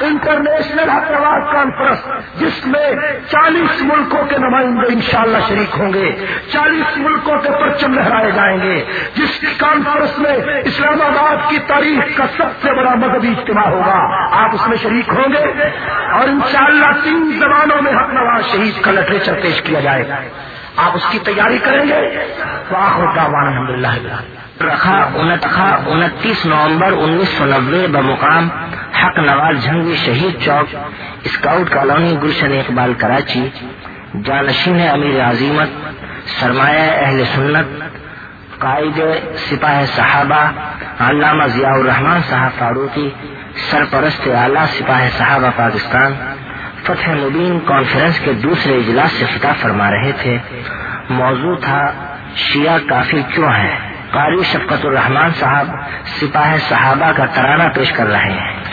انٹرنیشنل حیدرآباد کانفرنس جس میں چالیس ملکوں کے نمائندے انشاءاللہ شریک ہوں گے۔ چالیس ملکوں کے پرچم لہرائے جائیں گے، جس کانفرنس میں اسلام آباد کی تاریخ کا سب سے بڑا مذہبی اجتماع ہوگا۔ آپ اس میں شریک ہوں گے اور انشاءاللہ تین زبانوں میں حق نواز شہید کا لٹریچر پیش کیا جائے گا۔ آپ اس کی تیاری کریں گے؟ تو آخر کا الحمد للہ رکھا انتخا انتیس نومبر انیس سو نبے بمقام حق نواز جھنگی شہید چوک، اسکاؤٹ کالونی گلشن اقبال کراچی، جانشین امیر عظیمت، سرمایہ اہل سنت، قائد سپاہ صحابہ، علامہ ضیاء الرحمان صاحب فاروقی، سرپرست اعلیٰ سپاہ صحابہ پاکستان، فتح مبین کانفرنس کے دوسرے اجلاس سے خطاب فرما رہے تھے۔ موضوع تھا شیعہ کافی کیوں ہے قاری شفقت الرحمان صاحب سپاہ صحابہ کا ترانہ پیش کر رہے ہیں۔